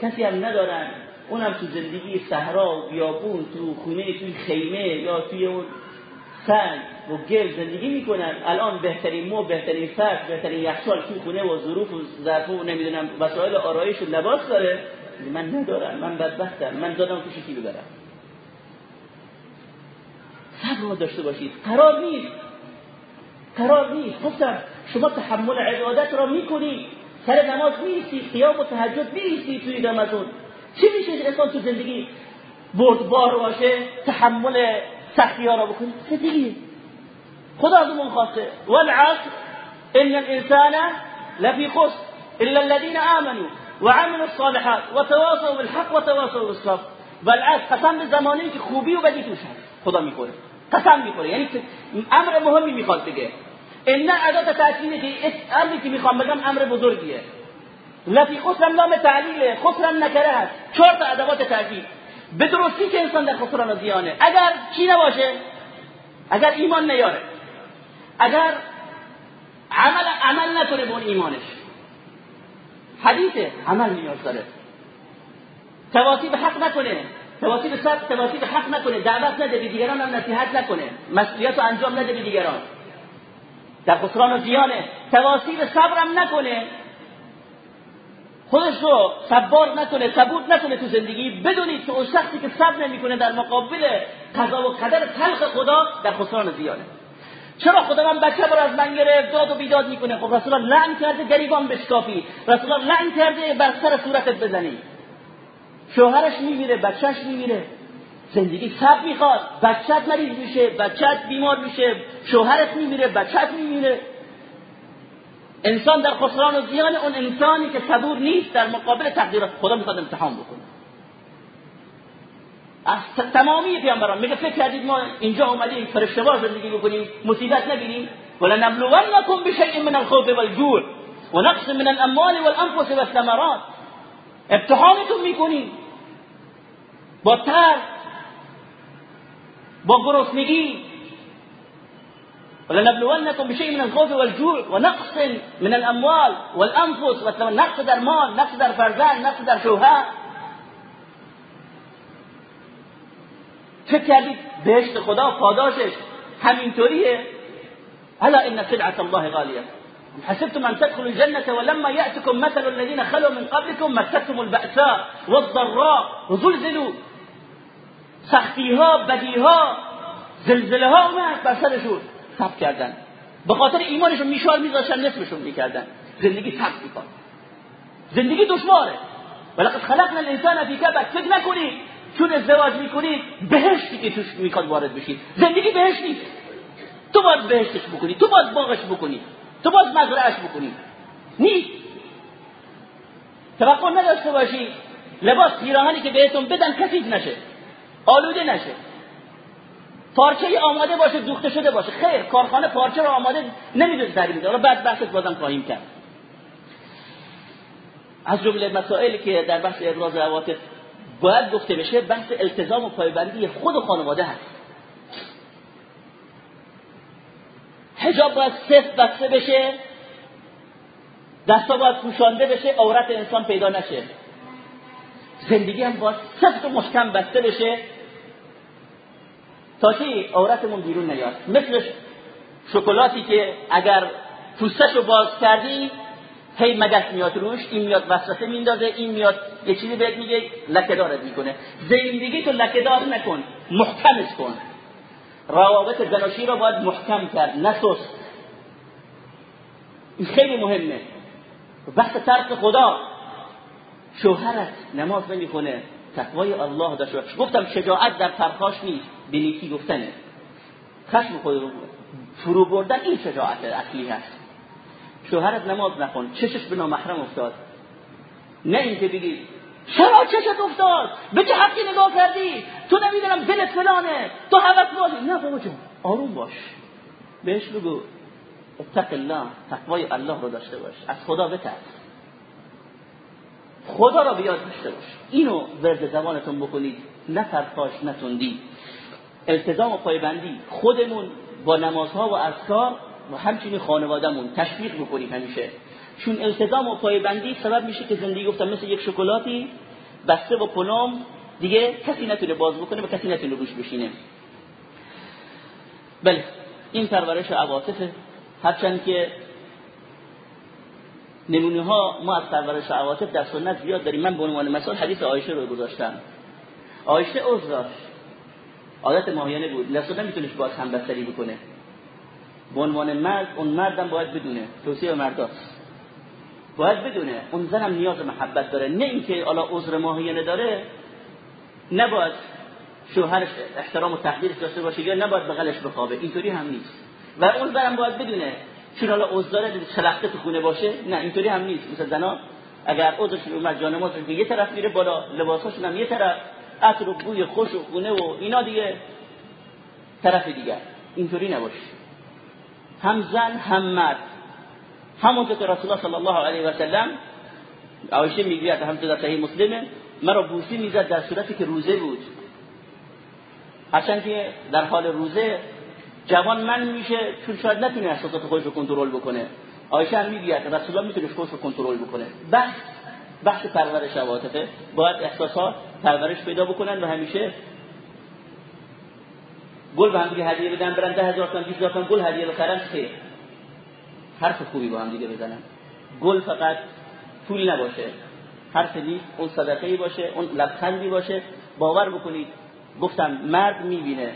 کسی هم ندارن. اونم تو زندگی صحرا و بیابون تو خونه توی خیمه یا توی اون سنگ و گل زندگی می‌کنن. الان بهترین مو بهترین فرش بهترین یخچال توی خونه و ظروف و ظرف و نمی‌دونم وسایل آرایش و لباس داره. من ندارم من بدبختم من دادم تو شکی ببرم. صبر داشته باشید. قرار نیست. قرار نیست. گفتم شما تحمل عبادت را می‌کنید. سر نماز میستی قیام و تهجد میستی توی رمضان چی میشه؟ انسان تو زندگی بردبار باشه تحمل سختی ها را زندگی خدا از اون خواسته. والعصر ان الانسان لفی خسر. الا الذين امنوا وعملوا الصالحات وتواصوا بالحق وتواصوا بالصبر. والعصر قسم به زمانی که خوبی و بدی توش هست. خدا می‌خوره قسم می‌خوره یعنی امر مهمی می‌خواد بگه ان ادات تاکیده که امری که می‌خوام بگم امر بزرگیه. لفی خسرم نام تعلیله خسرم نکره هست چهار تا ادوات تاکید به درستی که انسان در خسران و زیانه اگر چی نباشه؟ اگر ایمان نیاره. اگر عمل عمل نکنه به اون ایمانش. حدیثه عمل نیاز داره. تواصیب حق نکنه. تواصیب صبر تواصیب حق نکنه. دعوت نده به دیگران هم نصیحت نکنه. مسئولیت رو انجام نده به دیگران. در خسران و زیانه تواصیب صبرم نکنه. خودش رو صبار نکنه ثبوت نکنه تو زندگی. بدونید که اون شخصی که صبر نمی‌کنه در مقابل قضا و قدر تلخ خدا در خسران زیانه چرا خدا من بچه بر از من گرفت داد و بیداد می‌کنه؟ خب رسول الله لعن کرده گریبان بشکافی. رسول الله لعن کرده بر سر صورتت بزنی. شوهرش میمیره بچهش میمیره. زندگی صبر می‌خواد. بچت مریض میشه بچت بیمار میشه. شوهرت میمیره بچت میمیره. انسان در خسران و زیان اون انسانی که صبور نیست در مقابل تقدیرات خدا می‌خواد امتحان بکنه. از تمامی پیامبران میگه فکر کردید ما اینجا اومدیم فرشته زندگی بکنیم مصیبت نبینیم. ولا نبلونکم بشیء من الخوف والجوع ونقص من الاموال والانفس والثمرات. امتحانتون می‌کنیم. با ترس با گرسنگی ولنبلونكم بشيء من الخوف والجوع ونقص من الأموال والأنفس نقص مال نقص فرزند نقص در شوهر فکر کردید بهشت خدا پاداشش. همینطوریه. الا ان سلعة الله غالية. حسبتم أن تدخلوا الجنة ولما يأتكم مثل الذين خلوا من قبلكم مستهم البأساء والضراء وزلزلوا. سختیها بدیها زلزله ها اومد بر سرشون. صبر کردن. به خاطر ایمانشون میشال میذاشتن نصفشون می‌کردن. زندگی سخت میکن زندگی دشواره. ولقد خلقنا الانسان فی کبد. فکر نکنید چون ازدواج می‌کنید بهشتی که توش می‌خواد وارد بشید زندگی بهشت نیست تو باید بهشتش بکنی. تو باید باغش بکنی. تو باید مزرعش بکنی. نیست. توقع نداشته باشی. لباس پیراهنی که بهتون بدن کثیف نشه. آلوده نشه. پارچه آماده باشه دوخته شده باشه. خیر کارخانه پارچه رو آماده نمی‌دونه در میده. حالا بعد بحثش بازم خواهیم کرد. از جمله مسائلی که در بحث ابراز عواطف باید گفته بشه بحث التزام و پایبندی خود خانواده هست. حجاب باید صفت بسته بشه دستا باید پوشانده بشه عورت انسان پیدا نشه. زندگی هم باید سفت و محکم بسته بشه. تا چی عورتمون بیرون نیاد. مثل شکلاتی که اگر پوستش رو باز کردی هی مگس میاد روش این میاد وسوسه میندازه این میاد یه چیزی بهت میگه لکه دارت می‌کنه. زندگی تو لکه دار نکن محکمش کن. روابط زناشی رو باید محکم کرد نسست این خیلی مهمه. بحث ترک خدا. شوهرت نماز نمی‌کنه تقوای الله داشته گفتم شجاعت در ترکاش نیست. به نیکی گفتنه خشم خود رو فرو بردن این شجاعت اصلی هست. شوهرت نماز نخون چشش به نامحرم افتاد. نه اینکه بگی چرا چشت افتاد؟ به چه حقی نگاه کردی؟ تو نمی‌دونم دلت فلانه تو حوث باشی نه بابا جون آروم باش. بهش بگو اتق الله تقوای الله رو داشته باش. از خدا بترس. خدا را بیاد داشته باش. اینو ورد زبانتون بکنید. نه ترفاش نتوندی التزام و پایبندی خودمون با نمازها و اذکار و همچنین خانوادهمون تشویق بکنیم همیشه. چون التزام و پایبندی سبب میشه که زندگی گفتم مثل یک شکلاتی بسته و پلم دیگه کسی نتونه باز بکنه و کسی نتونه روش بشینه. بله این پرورش عواطفه. هرچند که نمونه ها ما از پرورش عواطف در سنت زیاد داریم. من به عنوان مثال حدیث عایشه رو گذاشتم. عایشه عذر داشت. عادت ماهیانه بود. لسه نمیتونش باز همبستری بکنه. به عنوان مرد اون مردم باید بدونه. توصیه به مرداست باید بدونه. اون زنم نیاز محبت داره. نه اینکه حالا عذر ماهیانه داره نباید شوهرش احترام و تقدیرش داشته باشه یا نباید بغلش بخوابه. اینطوری هم نیست. و اون زنم باید بدونه. چون حالا عذر شلخته تو خونه باشه؟ نه اینطوری هم نیست. مثل زنا اگر عذرش اومد جانماز که یه طرف میره بالا لباساشون هم یه طرف. عطر و بوی خوش و خونه و اینا دیگه. طرف دیگر. اینطوری نباشه. هم زن هم مرد. همونطور که رسول الله صلی الله علیه و سلم عایشه می‌گوید هم در صحیح مسلمه مرا بوسی می‌زد در صورتی که روزه بود. هرچند که در حال روزه جوان من میشه چون شاید نتونه احساسات خودش رو کنترل بکنه. عایشه هم می‌گوید رسول الله می‌تونه خودش رو کنترل بکنه. بحث بحث پرورش عواطفه. باید احساسات پرورش پیدا بکنن و همیشه گل به هم دیگه هدیه بدن برن ده هزار تا 20 هزار گل هدیه بخرن خیر. حرف خوبی با هم دیگه بزنن. گل فقط پول نباشه. حرف نیست اون صدقه باشه اون لبخندی باشه. باور بکنید گفتم مرد می‌بینه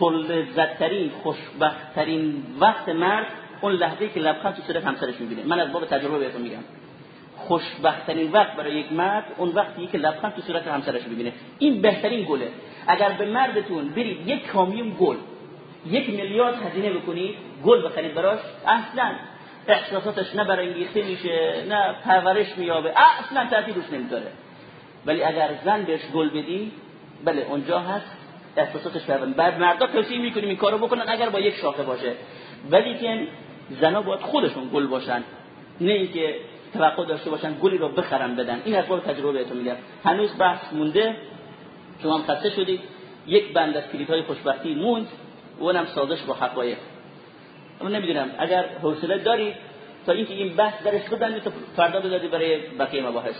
پل زدترین خوشبختترین وقت مرد اون لحظه که لبخند تو صورت همسرش می‌بینه. من از باب تجربه بهتون میگم. خوشبختترین وقت برای یک مرد اون وقتی که لبخند تو صورت همسرش ببینه این بهترین گله. اگر به مردتون برید یک کامیون گل یک میلیارد هزینه بکنید گل بخرید براش اصلا احساساتش نه برانگیخته میشه نه پرورش میابه اصلا تاثیر روش نمی‌ذاره. ولی اگر زن بهش گل بدی بله اونجا هست احساساتش برن بعد مردا توصیه می‌کنیم این کارو بکنن اگر با یک شاخه باشه. ولی که زنا باید خودشون گل باشن. نه اینکه توقع داشته باشن گلی رو بخرن بدن. این از تجربه بهتون میگم. هنوز بحث مونده. شما هم خسته شدید. یک بند از کلیپ های خوشبختی موند. اونم سازش با حقایق. اما نمی‌دونم. اگر حوصله دارید تا اینکه این بحث درش بدن تا فردا بذاری برای بقیه مباحث.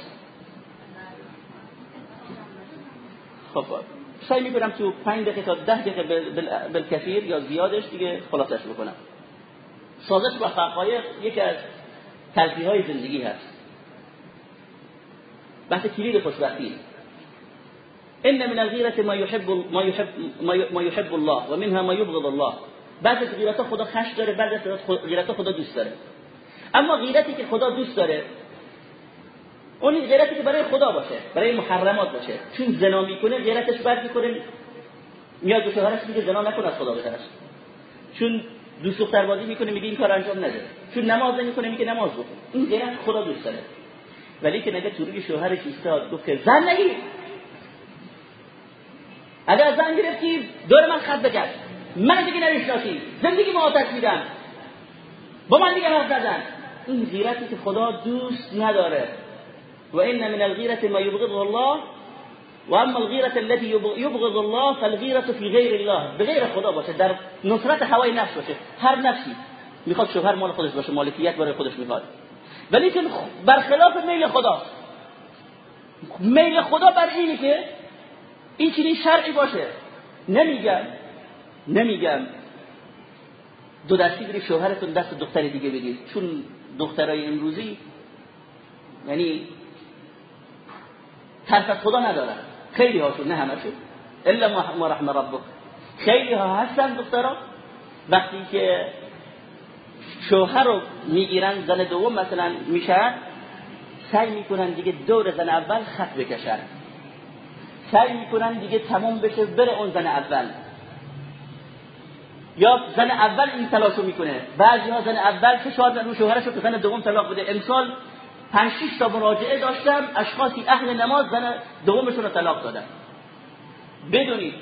خب سعی می‌کنم تو 5 دقیقه تا 10 دقیقه بالکثیر یا زیادش دیگه خلاصش بکنم. سازش با حقایق یکی از تلقیه های زندگی هست. بحث کلید خوشبختی. ان من الغیرة ما يحب ما يحب ما يحب الله و منها ما يبغض الله. بعض غیرت خدا خش داره بعض غیرت خدا دوست داره. اما غیرتی که خدا دوست داره اون غیرتی که برای خدا باشه برای محرمات باشه. چون زنا می‌کنه غیرتش بد می‌کنه. میاد به شوهرش میگه زنا نکن از خدا بترس چون دوست دختر بازی می‌کنه میگه این کار انجام نده. چون نماز نمی‌کنه میگه نماز بکن این غیرت خدا دوست داره. ولی که نگه تو روی شوهرش ایستاد گفت که زن نگیر اگر زن گرفتی دور من خط بکش. من دیگه نمی‌شناسی. زندگی ما آتش میدم. با من دیگه حرف نزن. این غیرتی که خدا دوست نداره. و این من الغیرت ما یبغض الله و اما الغیرت التي یبغض الله فالغیرت فی غیر الله. به غیر خدا باشه. در نصرت هوای نفس باشه. هر نفسی می‌خواد شوهر مال خودش باشه مالکیت برای خودش می‌خواد. ولی که برخلاف میل خدا. میل خدا بر اینه که این چنین شرعی باشه. نمیگم نمیگم دو دستی بری شوهرتون دست دختری دیگه بدید. چون دخترای امروزی یعنی ترس از خدا ندارن. خیلی هاشون نه همشون الا ما رحم ربک. خیلی ها هستن دخترا. وقتی که شوهر رو می‌گیرن زن دوم مثلا میشن سعی می‌کنن دیگه دور زن اول خط بکشن. سعی می‌کنن دیگه تمام بشه بره اون زن اول. یا زن اول این تلاشو می‌کنه. بعضی ها زن اول که شاید رو شوهرش رو زن دوم طلاق بده. امسال پنج تا مراجعه داشتم اشخاصی اهل نماز زن دومشون رو طلاق دادن. بدونید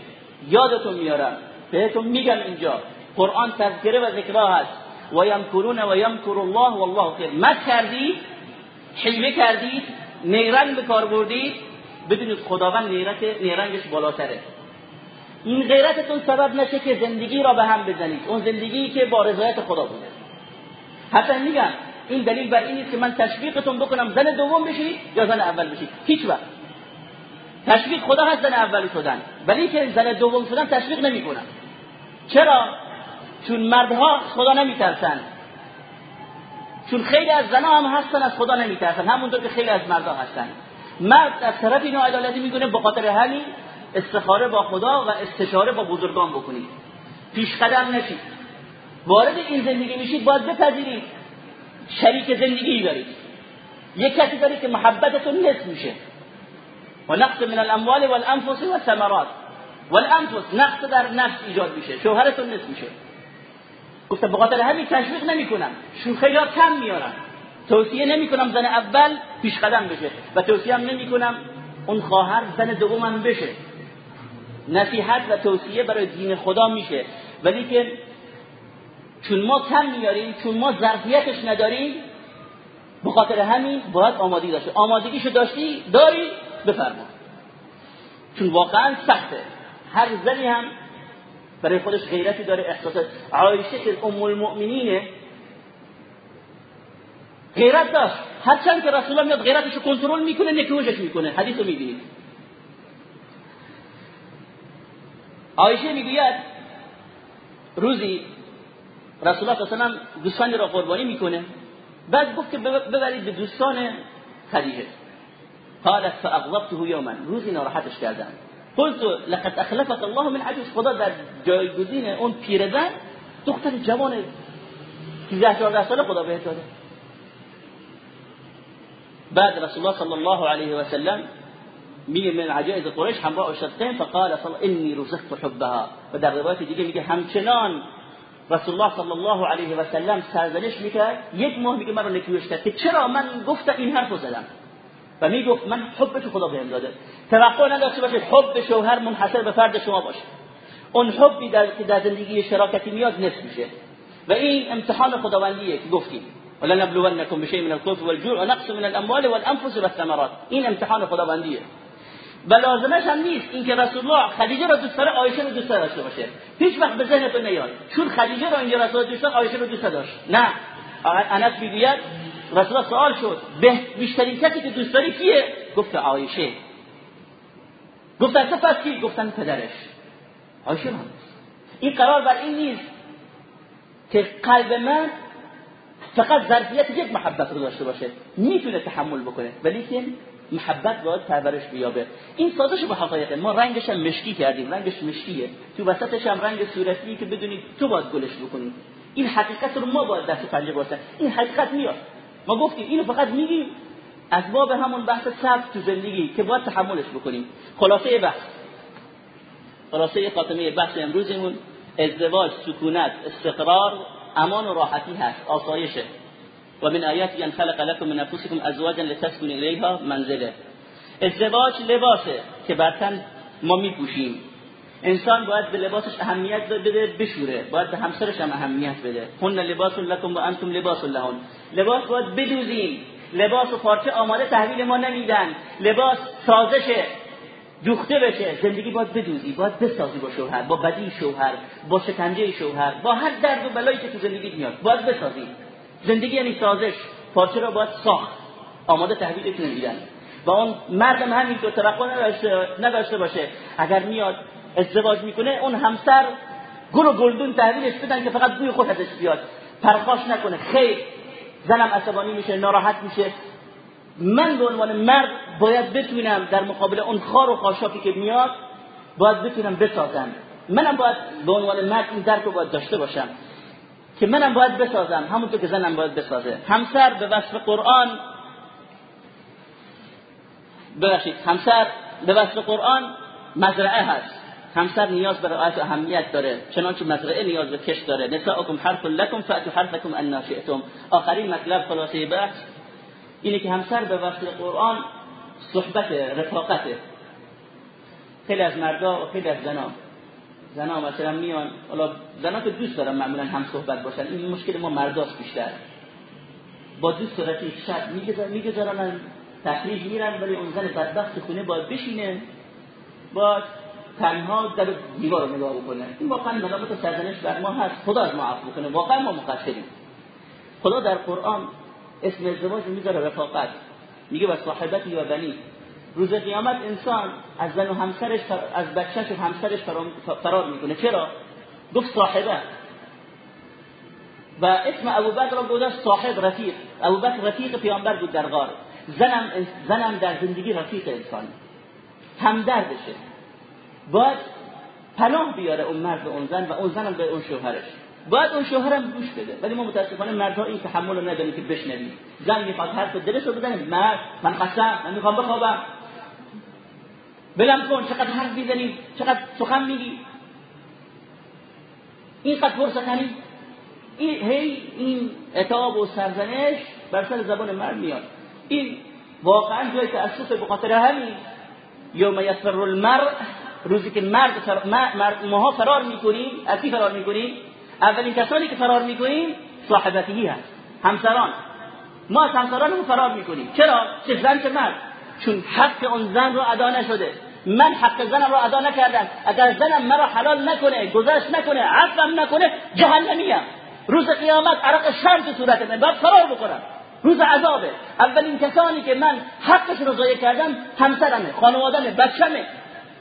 یادتون میارم بهتون میگم اینجا قرآن تذکره و ذکرها هست. و یمکرون و یمکر الله والله خیر. مد کردید حیله کردید نیرنگ به کار بردید بدونید خداوند نیرت نیرنگش بالاتره. این غیرتتون سبب نشه که زندگی را به هم بزنید. اون زندگی که با رضایت خدا بوده. حتی میگم این دلیل بر این نیست که من تشویقتون بکنم زن دوم بشید یا زن اول بشید هیچ وقت. تشویق خدا هست زن اول شدن. ولی که زن دوم شدن تشویق نمی‌کنم. چرا؟ چون مردها خدا نمیترسن. چون خیلی از زنها هم هستن از خدا نمیترسن. همونطور که خیلی از مردها هستن. مرد از طرف اینو عدالتی می‌کنه به خاطر همین استخاره با خدا و استشاره با بزرگان بکنید. پیش قدم نشید. وارد این زندگی میشید باید بپذیرید. شریک زندگی دارید یک کسی داری که محبتتون نصف میشه. و نقص من الاموال والانفس والثمرات. والانفس نقص در نفس ایجاد میشه. شوهرتون نصف میشه. گفتم به خاطر همین تشویق نمی‌کنم. شوخی ها کم میارم. توصیه نمی‌کنم زن اول پیش قدم بشه. و توصیه هم نمی‌کنم اون خواهر زن دومم بشه. نصیحت و توصیه برای دین خدا میشه. ولی که چون ما کم میاریم چون ما ظرفیتش نداریم به خاطر همین باید آمادگی داشته آمادگیشو داشتی داری بفرما. چون واقعا سخته. هر زنی هم برای خودش غیرتی داره احساس عایشه که ام المؤمنینه. غیرت داشت. هرچند که رسول الله میاد غیرتشو کنترل می‌کنه نکوشش می‌کنه. حدیث رو می‌بینید عایشه می‌گوید روزی رسول الله صلی الله دوستانی را قربانی می‌کنه. بعد گفت که ببرید به دوستان خدیجه قالت فاغضبته یوما. روزی ناراحتش کردن. قلت لقد اخلفك الله من عجوز. خدا در جایگزین اون پیرزن دختر جوان 13 14 ساله خدا بهت داده. بعد رسول الله صلی الله علیه و سلم میگه من عجائز قریش همراه شدتین فقال صلی انی رزقت حبها. و در روایت دیگه میگه همچنان رسول الله صلی الله علیه و سلم سرزنش می‌کرد یک ماه میگه من رو نکویش کرد که چرا من گفتم این حرفو زدم و می‌گفت من حبش خدا بهم داده توقع نداشته باشه حب شوهر منحصر به فرد شما باشه اون حبی در که در زندگی شراکتی میاد نصف میشه و این امتحان خداوندیه که گفتیم ولنبلونكم بشيء من الخوف والجوع ونقص من الاموال والانفس والثمرات این امتحان خداوندیه و لازمش هم نیست اینکه رسول الله خدیجه را دوست داره عایشه رو دوست داشته باشه. هیچ وقت به ذهنتون نیاد. چون خدیجه را اینجا رسول دوست داشت عایشه رو دوست داشت نه. انس می‌گوید رسول الله سوال شد به بیشترین کسی که دوست داری کیه؟ گفت عایشه. گفت از پس کی؟ گفتن پدرش. عایشه هم. این قرار بر این نیست که قلب من فقط ظرفیت یک محبت رو داشته باشه. می‌تونه تحمل بکنه. ولی که محبت باید پرورش بیابه. این سازش به حقایقه ما رنگش هم مشکی کردیم رنگش مشکیه. تو وسطش هم رنگ صورتی که بدونید تو باید گلش بکنی. این حقیقت رو ما باید دست پنجه باشه این حقیقت میاد. ما گفتیم اینو فقط میگیم از باب همون بحث صبر تو زندگی که باید تحملش بکنیم. خلاصه بحث. خلاصه خاتمه بحث امروزمون. ازدواج سکونت استقرار امان و راحتی هست. آسایشه. و من آیاتی ان خلق لكم من انفسكم ازواجا لتسكنوا اليها منزله. ازدواج لباسه که برتن ما میپوشیم. انسان باید به لباسش اهمیت بده بشوره. باید به همسرش هم اهمیت بده. هن لباس لكم و انتم لباس لهن. لباس باید بدوزیم. لباس و پارچه آماده تحویل ما نمیدن. لباس سازشه دوخته بشه. زندگی باید بدوزی باید بسازی با شوهر با بدی شوهر با شکنجه شوهر با هر درد و بلایی که تو زندگی میاد باید بسازی. زندگی یعنی سازش پارچه را باید ساخت. آماده تحویلتون میدن و اون مردم همینطور توقع نداشته باشه. اگر میاد ازدواج می‌کنه اون همسر گل و گلدون تحویلش بدن که فقط بوی خود ازش بیاد. پرخاش نکنه. خیر. زنم عصبانی میشه ناراحت میشه. من به عنوان مرد باید بتونم در مقابل اون خار و خاشاکی که میاد باید بتونم بسازم. منم باید به عنوان مرد این درک رو باید داشته باشم. که منم باید بسازم. همونطور که زنم باید بسازه. همسر به وصف قرآن ببخشید. همسر به وصف قرآن مزرعه هست. همسر نیاز به رعایت اهمیت داره. چنانچه مزرعه نیاز به کش داره. نساءکم حرف لکم فاتو حرفکم ان شئتم. آخرین مطلب خلاصه بحث اینه که همسر به وصف قرآن صحبت رفاقت خیلی از مردا و خیلی از زنا زنا مثلا میان حالا زنا که دوست دارن معمولا هم صحبت باشن این مشکل ما مرداست بیشتر. با دوست رفیق شب می‌گذارن تفریح میرن ولی اون زن بدبخت خونه باید بشینه با تنها در دیوار رو نگاه بکنه. این واقعا ملامت سرزنش بر ما هست. خدا از ما عفو کنه. واقعا ما مقصریم. خدا در قرآن اسم ازدواج می‌ذاره رفاقت. میگه و صاحبتی و بنی روز قیامت انسان از زن و همسرش از بچهش و همسرش فرار می‌کنه. چرا؟ گفت صاحبه. و اسم ابوبکر را گذاشت صاحب رفیق. ابوبکر رفیق پیامبر بود در غار. زنم زنم در زندگی رفیق انسان. همدردشه. باید پناه بیاره اون مرد به اون زن و اون زنم به اون شوهرش. باید اون شوهرم گوش بده. ولی ما متاسفانه مردها این تحمل رو نداریم که بشنویم. زن می‌خواد حرف دلش رو بزنه. مرد من خستم من می‌خوام بخوابم. بلم کن چقدر حرف می‌زنی چقدر سخن میگی. اینقدر فرصت همین این هی این اتاب و سرزنش بر سر زبان مرد میاد. این واقعا جای تأسف به خاطر همین یوم یفر المرء روزی که مرد, فر... مرد ماها فرار می‌کنیم از کی فرار می‌کنیم اولین کسانی که فرار می‌کنیم صاحبتهی هست همسران. ما از همسرانمون فرار می‌کنیم. چرا؟ چه زن چه مرد. چون حق اون زن رو ادا نشده. من حق زنم رو ادا نکردم. اگر زنم مرا حلال نکنه گذشت نکنه عفم نکنه جهنمیم روز قیامت عرق شرم تو صورت من. باید فرار بکنم. روز عذابه. اولین کسانی که من حقش رو ضایع کردم همسرمه خانوادمه بچمه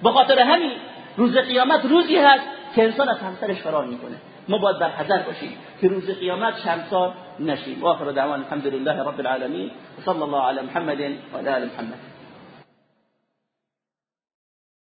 به خاطر همین روز قیامت روزی هست که انسان از همسرش فرار می‌کنه. ما باید بر حذر باشیم که روز قیامت شمسار نشیم. و آخر دعوان الحمد لله رب العالمین. صلی الله علی محمد و آل محمد.